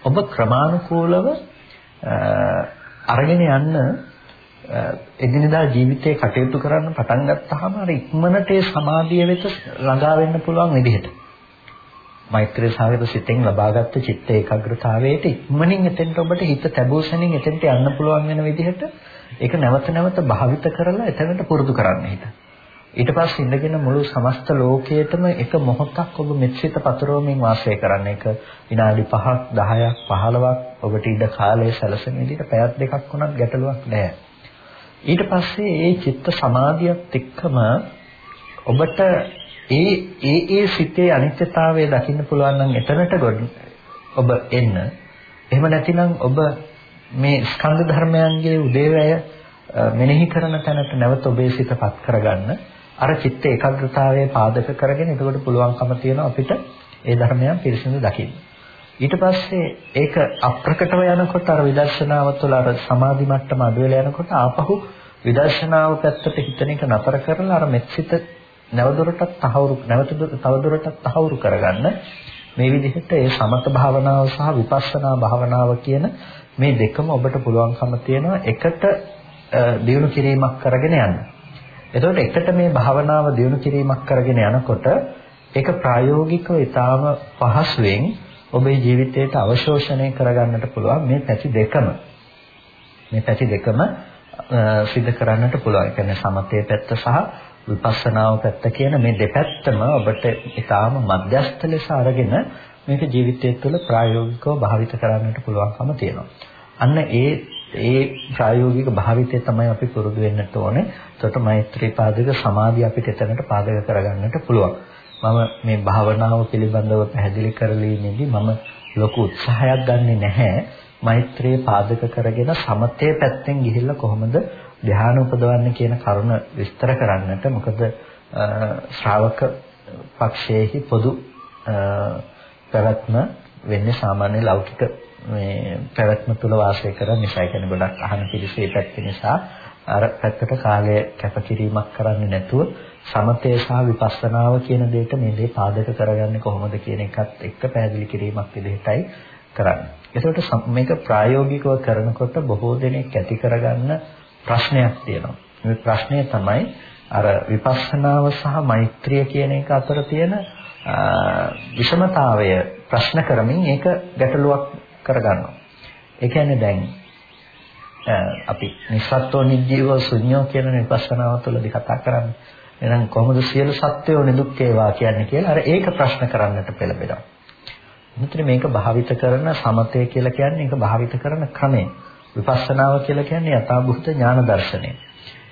ඔබ ක්‍රමානුකූලව අරගෙන යන්න එදිනදා ජීවිතේ කටයුතු කරන්න පටන් ගත්තාම අර ඉක්මනට ඒ සමාධිය වෙත ළඟා වෙන්න පුළුවන් විදිහට මෛත්‍රී සාගත සිතෙන් ලබාගත් චිත්ත ඒකාග්‍රතාවයට ඉක්මනින් එතෙන්ට ඔබට හිත තැබූ සැනින් එතෙන්ට යන්න පුළුවන් වෙන විදිහට ඒක නැවත නැවත භාවිත කරලා එතනට පුරුදු කරන්න හිත. ඊට පස්සේ ඉඳගෙන මුළු සමස්ත ලෝකයේතම එක මොහොතක් ඔබ මෙත්සිත පතරවමින් වාසය කරන්න. ඒක විනාඩි 5ක් 10ක් 15ක් ඔබට ඉඩ කාලය සැලසෙන විදිහට පැයක් දෙකක් වුණත් ගැටලුවක් නැහැ. ඊට පස්සේ මේ චිත්ත සමාධියත් එක්කම ඔබට ඒ ඒ ඒ සිතේ අනිත්‍යතාවය දකින්න පුළුවන් නම් එතනට ඔබ එන්න. එහෙම නැතිනම් ඔබ මේ ස්කන්ධ ධර්මයන්ගේ උදේවැය මෙනෙහි කරන තැනට නැවත ඔබේ සිතපත් කරගන්න අර චිත්ත ඒකාග්‍රතාවයේ පාදක කරගෙන එතකොට පුළුවන්කම තියෙනවා අපිට ඒ ධර්මයන් පිරිසිදු දකින්න. ඊට පස්සේ ඒක අප්‍රකටව යනකොට අර විදර්ශනාව තුළ අර සමාධි මට්ටම අඩු වෙලා යනකොට ආපහු විදර්ශනාව පැත්තට හිතන එක නතර කරලා අර මෙත්සිත නැවදුරටත් තහවුරු නැවත තවදුරටත් තහවුරු කරගන්න මේ විදිහට ඒ සමත භාවනාව සහ විපස්සනා භාවනාව කියන මේ දෙකම ඔබට පුළුවන්කම තියෙනවා එකට දියුණු කිරීමක් කරගෙන යන්න. එතකොට එකට මේ භාවනාව දියුණු කිරීමක් කරගෙන යනකොට ඒක ප්‍රායෝගිකව ඊටාම පහසුවෙන් ඔබේ ජීවිතයට අවශෝෂණය කරගන්නට පුළුවන් මේ පැති දෙකම. මේ පැති දෙකම සිද්ධ කරන්නට පුළුවන්. ඒ කියන්නේ සමතේ පැත්ත සහ විපස්සනාව පැත්ත කියන මේ දෙපැත්තම ඔබට ඊටාම මධ්‍යස්ථ ලෙස අරගෙන මේක ජීවිතය තුළ ප්‍රායෝගිකව භාවිත කරන්නට පුළුවන්කම තියෙනවා. අන්න ඒ ඒ ප්‍රායෝගික භාවිතය තමයි අපි පුරුදු වෙන්නට ඕනේ. එතකොට මෛත්‍රී පාදක සමාධිය අපිට එතනට පාදක කරගන්නට පුළුවන්. මම මේ භාවනාව පිළිබඳව පැහැදිලි කරලීමේදී මම ලොකු උත්සාහයක් ගන්නෙ නැහැ. මෛත්‍රිය පාදක කරගෙන සමතේ පැත්තෙන් ගිහිල්ලා කොහොමද ධ්‍යාන උපදවන්නේ කියන කරුණ විස්තර කරන්නට මොකද ශ්‍රාවක පක්ෂයේහි පොදු පැවැත්ම වෙන්නේ සාමාන්‍ය ලෞකික මේ පැවැත්ම තුල වාසය කරන නිසා කියන්නේ ගොඩක් අහන පිළිසේ පැත්ත නිසා අර පැත්තට කාලය කැපකිරීමක් කරන්නේ නැතුව සමතේ සහ විපස්සනාව කියන දෙයට මේ දේ පාදක කරගන්නේ කොහොමද කියන එකත් එක්ක පැහැදිලි කිරීමක් විදිහටයි කරන්නේ. ඒකට මේක ප්‍රායෝගිකව කරනකොට බොහෝ දෙනෙක් ඇති කරගන්න ප්‍රශ්නයක් තියෙනවා. මේ ප්‍රශ්නය තමයි අර විපස්සනාව සහ මෛත්‍රිය කියන එක අතර තියෙන විෂමතාවය ප්‍රශ්න කරමින් ඒක ගැටලුවක් කරගන්නවා. ඒ කියන්නේ දැන් අපි නිස්සත්ත්ව නිජීව ශුන්‍යෝ කියන විපස්සනාව තුළදී කතා කරන්නේ. එහෙනම් කොහොමද සියලු සත්වයෝ නිදුක් වේවා කියන්නේ කියලා අර ඒක ප්‍රශ්න කරන්නට පෙළඹෙනවා. මෙතන මේක භාවිත කරන සමතය කියලා කියන්නේ ඒක භාවිත කරන ක්‍රමය. විපස්සනාව කියලා කියන්නේ යථාභූත ඥාන දර්ශනය.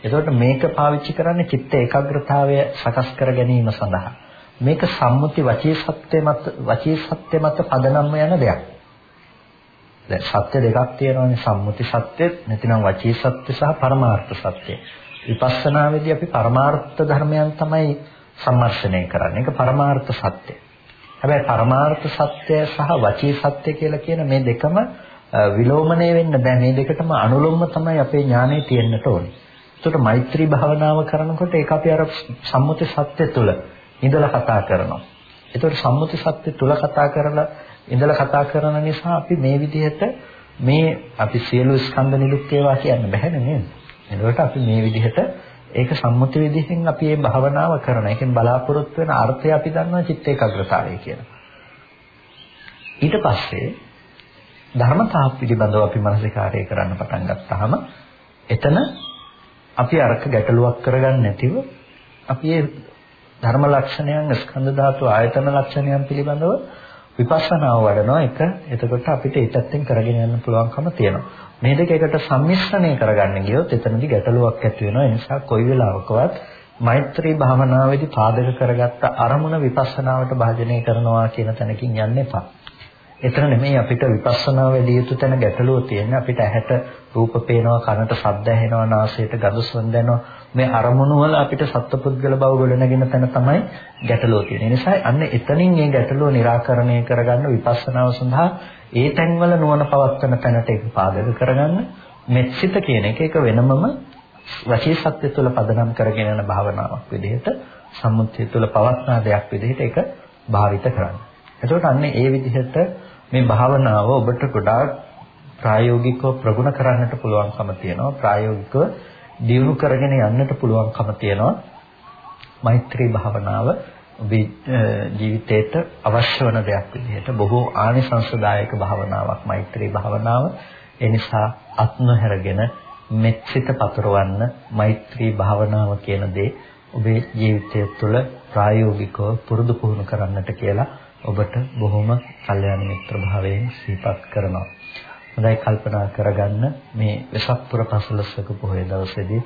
එතකොට මේක පාවිච්චි කරන්නේ චිත්ත ඒකාග්‍රතාවය සකස් කර ගැනීම සඳහා. මේක සම්මුති වචී සත්‍ය මත වචී සත්‍ය මත පදනම්ම යන දෙයක්. දැන් සත්‍ය දෙකක් තියෙනවානේ සම්මුති සත්‍ය නැතිනම් වචී සත්‍ය සහ පරමාර්ථ සත්‍ය. විපස්සනාවේදී අපි පරමාර්ථ ධර්මයන් තමයි සම්මර්ෂණය කරන්නේ. ඒක පරමාර්ථ සත්‍ය. හැබැයි පරමාර්ථ සත්‍ය සහ වචී සත්‍ය කියලා කියන මේ දෙකම විලෝමණය වෙන්න බෑ මේ දෙකටම අනුලොම්ම තමයි අපේ ඥානෙ තියෙන්නට ඕනේ. ඒකට මෛත්‍රී භාවනාව කරනකොට ඒක අපි අර සම්මුති සත්‍ය තුල ඉඳලා කතා කරනවා. ඒකට සම්මුති සත්‍ය තුල කතා කරලා ඉඳලා කතා කරන නිසා අපි මේ විදිහට මේ අපි සියලු ස්කන්ධ නිරුක්ත ඒවා කියන්න බෑනේ නේද? ඒකට අපි මේ විදිහට ඒක සම්මුති විදිහෙන් අපි මේ භාවනාව කරන. ඒකෙන් බලාපොරොත්තු වෙන අර්ථය අපි දන්නවා චිත්ත ඒකාග්‍රතාවය කියලා. ඊට පස්සේ ධර්මතාව පිළිබඳව අපි මනසිකාරය කරන්න පටන් ගත්තාම එතන අපි අරක ගැටලුවක් කරගන්න නැතිව අපි මේ ධර්ම ලක්ෂණයන් ස්කන්ධ ධාතු ආයතන ලක්ෂණයන් පිළිබඳව විපස්සනාව වඩනවා එක. එතකොට අපිට ඒ පැත්තෙන් කරගෙන යන්න පුළුවන්කම තියෙනවා. මේ දෙක එකට සම්මිශ්‍රණය කරගන්න ගියොත් එතනදි ගැටලුවක් ඇති වෙනවා. ඒ නිසා කොයි වෙලාවකවත් මෛත්‍රී භාවනාවේදී පාදක කරගත්ත අරමුණ විපස්සනාවට භාජනය කරනවා කියන තැනකින් යන්න එපා. එතන නෙමෙයි අපිට විපස්සනා වැඩි යුතු තැන ගැටලුව තියෙන්නේ. අපිට ඇහැට රූප පේනවා කනට ශබ්ද ඇහෙනවා නාසයට ගඳ සුවඳ දැනෙනවා. මේ අරමුණු වල අපිට සත්පුද්ගල බව ගොඩනගෙන තැන තමයි ගැටලුව තියෙන්නේ. ඒ නිසා අන්න එතනින් මේ ගැටලුව निराකරණය කරගන්න විපස්සනාව සඳහා ඒ තැන්වල නුවණ පවත්වන තැනට ඒක පාදක කරගන්න මෙත්සිත කියන එක ඒක වෙනමම වචී සත්‍ය තුළ පදනම් කරගෙන යන භාවනාවක් විදිහට සම්මුතිය තුළ පවත්නා දෙයක් විදිහට ඒක භාවිත කරන්න. එතකොට අන්න ඒ විදිහට මේ භාවනාව ඔබට ගොඩාක් ප්‍රායෝගිකව ප්‍රගුණ කරන්නට පුළුවන්කම තියෙනවා ප්‍රායෝගිකව දියුණු කරගෙන යන්නට පුළුවන්කම තියෙනවා මෛත්‍රී භාවනාව ඔබේ ජීවිතේට අවශ්‍ය වන දෙයක් විදිහට බොහෝ ආනිසංසදායක භාවනාවක් මෛත්‍රී භාවනාව ඒ නිසා අත් නොහැරගෙන මෙත්සිත පතරවන්න මෛත්‍රී භාවනාව කියන දේ ඔබේ ජීවිතය තුළ ප්‍රායෝගිකව පුරුදු පුහුණු කරන්නට කියලා ඔබට බොහොම කල්යාණ මිත්‍ර භාවයෙන් සිහිපත් කරනවා. හොඳයි කල්පනා කරගන්න. මේ වෙසක් පුර පසළොස්වක පොහොය දවසේදී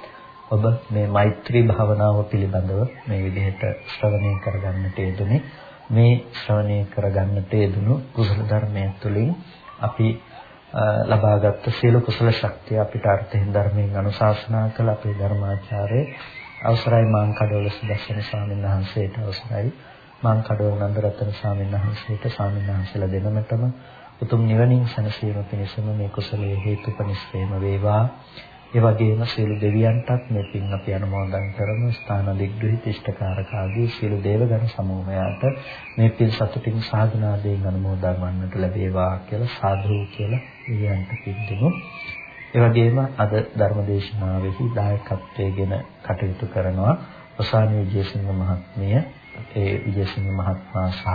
ඔබ මේ මෛත්‍රී භාවනාව පිළිබඳව මේ විදිහට ශ්‍රවණය කරගන්නට යෙදුනේ. මේ ශ්‍රවණය කරගන්නට යෙදුණු කුසල ධර්මයන් තුළින් අපි ලබාගත් සියලු කුසල ශක්තිය අපිට අර්ථයෙන් ධර්මයෙන් අනුශාසනා කළ අපේ ධර්මාචාර්ය අවසරයි මාං කඩවල සුදස්සන ස්වාමීන් වහන්සේට අවසරයි. මං කඩවල නන්දරත්න ස්වාමීන් වහන්සේට ස්වාමීන් වහන්සේලා දෙනමතම උතුම් නිවනින් සැනසීම පිණිසම මේ කුසලයේ හේතුපනිස්සේම වේවා. ඒ වගේම සියලු දෙවියන්ටත් මේ පින් අපි අනුමෝදන් කරමු. ස්ථාන දිග්ග්‍රහිත ඉෂ්ඨකාරක ආදී සියලු දේවගණ සමූහයාට මේ පින් සතුටින් සාධනාදයෙන් අනුමෝදන් වන්නට ලැබේවා කියලා සාදු කියලා දෙවියන්ට පින් දෙමු. ඒ වගේම අද ධර්මදේශනාවෙහි දායකත්වයෙන් කටයුතු කරනවා ඔසානි විජේසිංහ මහත්මිය. ඒ විජේසිංහ මහත්මයා සහ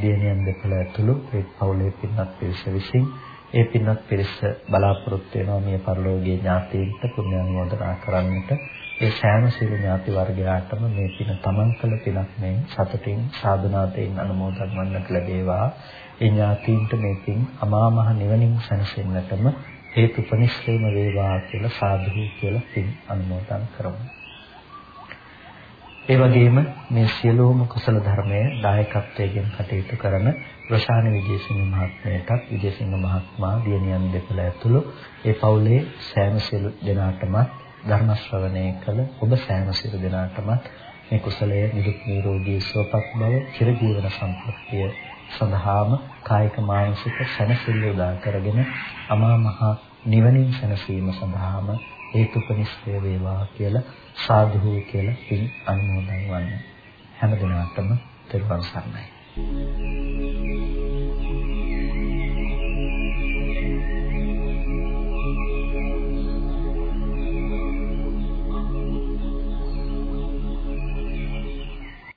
දියණියන් දෙපළ ඇතුළු ඒ පවුලේ පින්වත් පිරිස විසින් ඒ පින්වත් පිරිස බලාපොරොත්තු වෙනවා මේ පරිලෝකීය ඥාතීන්ට පුණ්‍ය අනුමෝදනා කරන්නට. ඒ සෑම සියලු ඥාති වර්ගයාටම මේ පින තමන් කළ පිනක් මේ සතුටින් සාධනාතයෙන් අනුමෝදන් වන්නට ලැබේවා. ඒ ඥාතීන්ට මේ පින් අමා මහ නිවනින් සැනසෙන්නටම හේතුපනිශ්‍රේම වේවා කියලා සාදු කියලා පින් අනුමෝදන් කරමු. ඒ වගේම මේ සියලුම කුසල ධර්මයේ දායකත්වයෙන් කටයුතු කරන රොෂාන විජේසිංහ මහත්මයාටත් විජේසිංහ මහත්මයා දියණියන් දෙපළ ඇතුළු ඒ පවුලේ සෑම සියලු දෙනාටම ධර්ම ශ්‍රවණය කළ ඔබ සෑම සියලු දෙනාටම මේ කුසලය නිරුක් නිරෝගී සුවපත් බව චිරජීවන සම්ප්‍රතිය සඳහාම කායික මානසික සැනසෙල්ල උදා කරගෙන අමා මහ නිවනින් සැනසීම සඳහාම හේතුපනිෂ්ඨය වේවා කියලා සාදුහු කියලා පින් අනුමෝදන් වන්න හැම දිනකටම තෙරුවන් සරණයි. Thank you.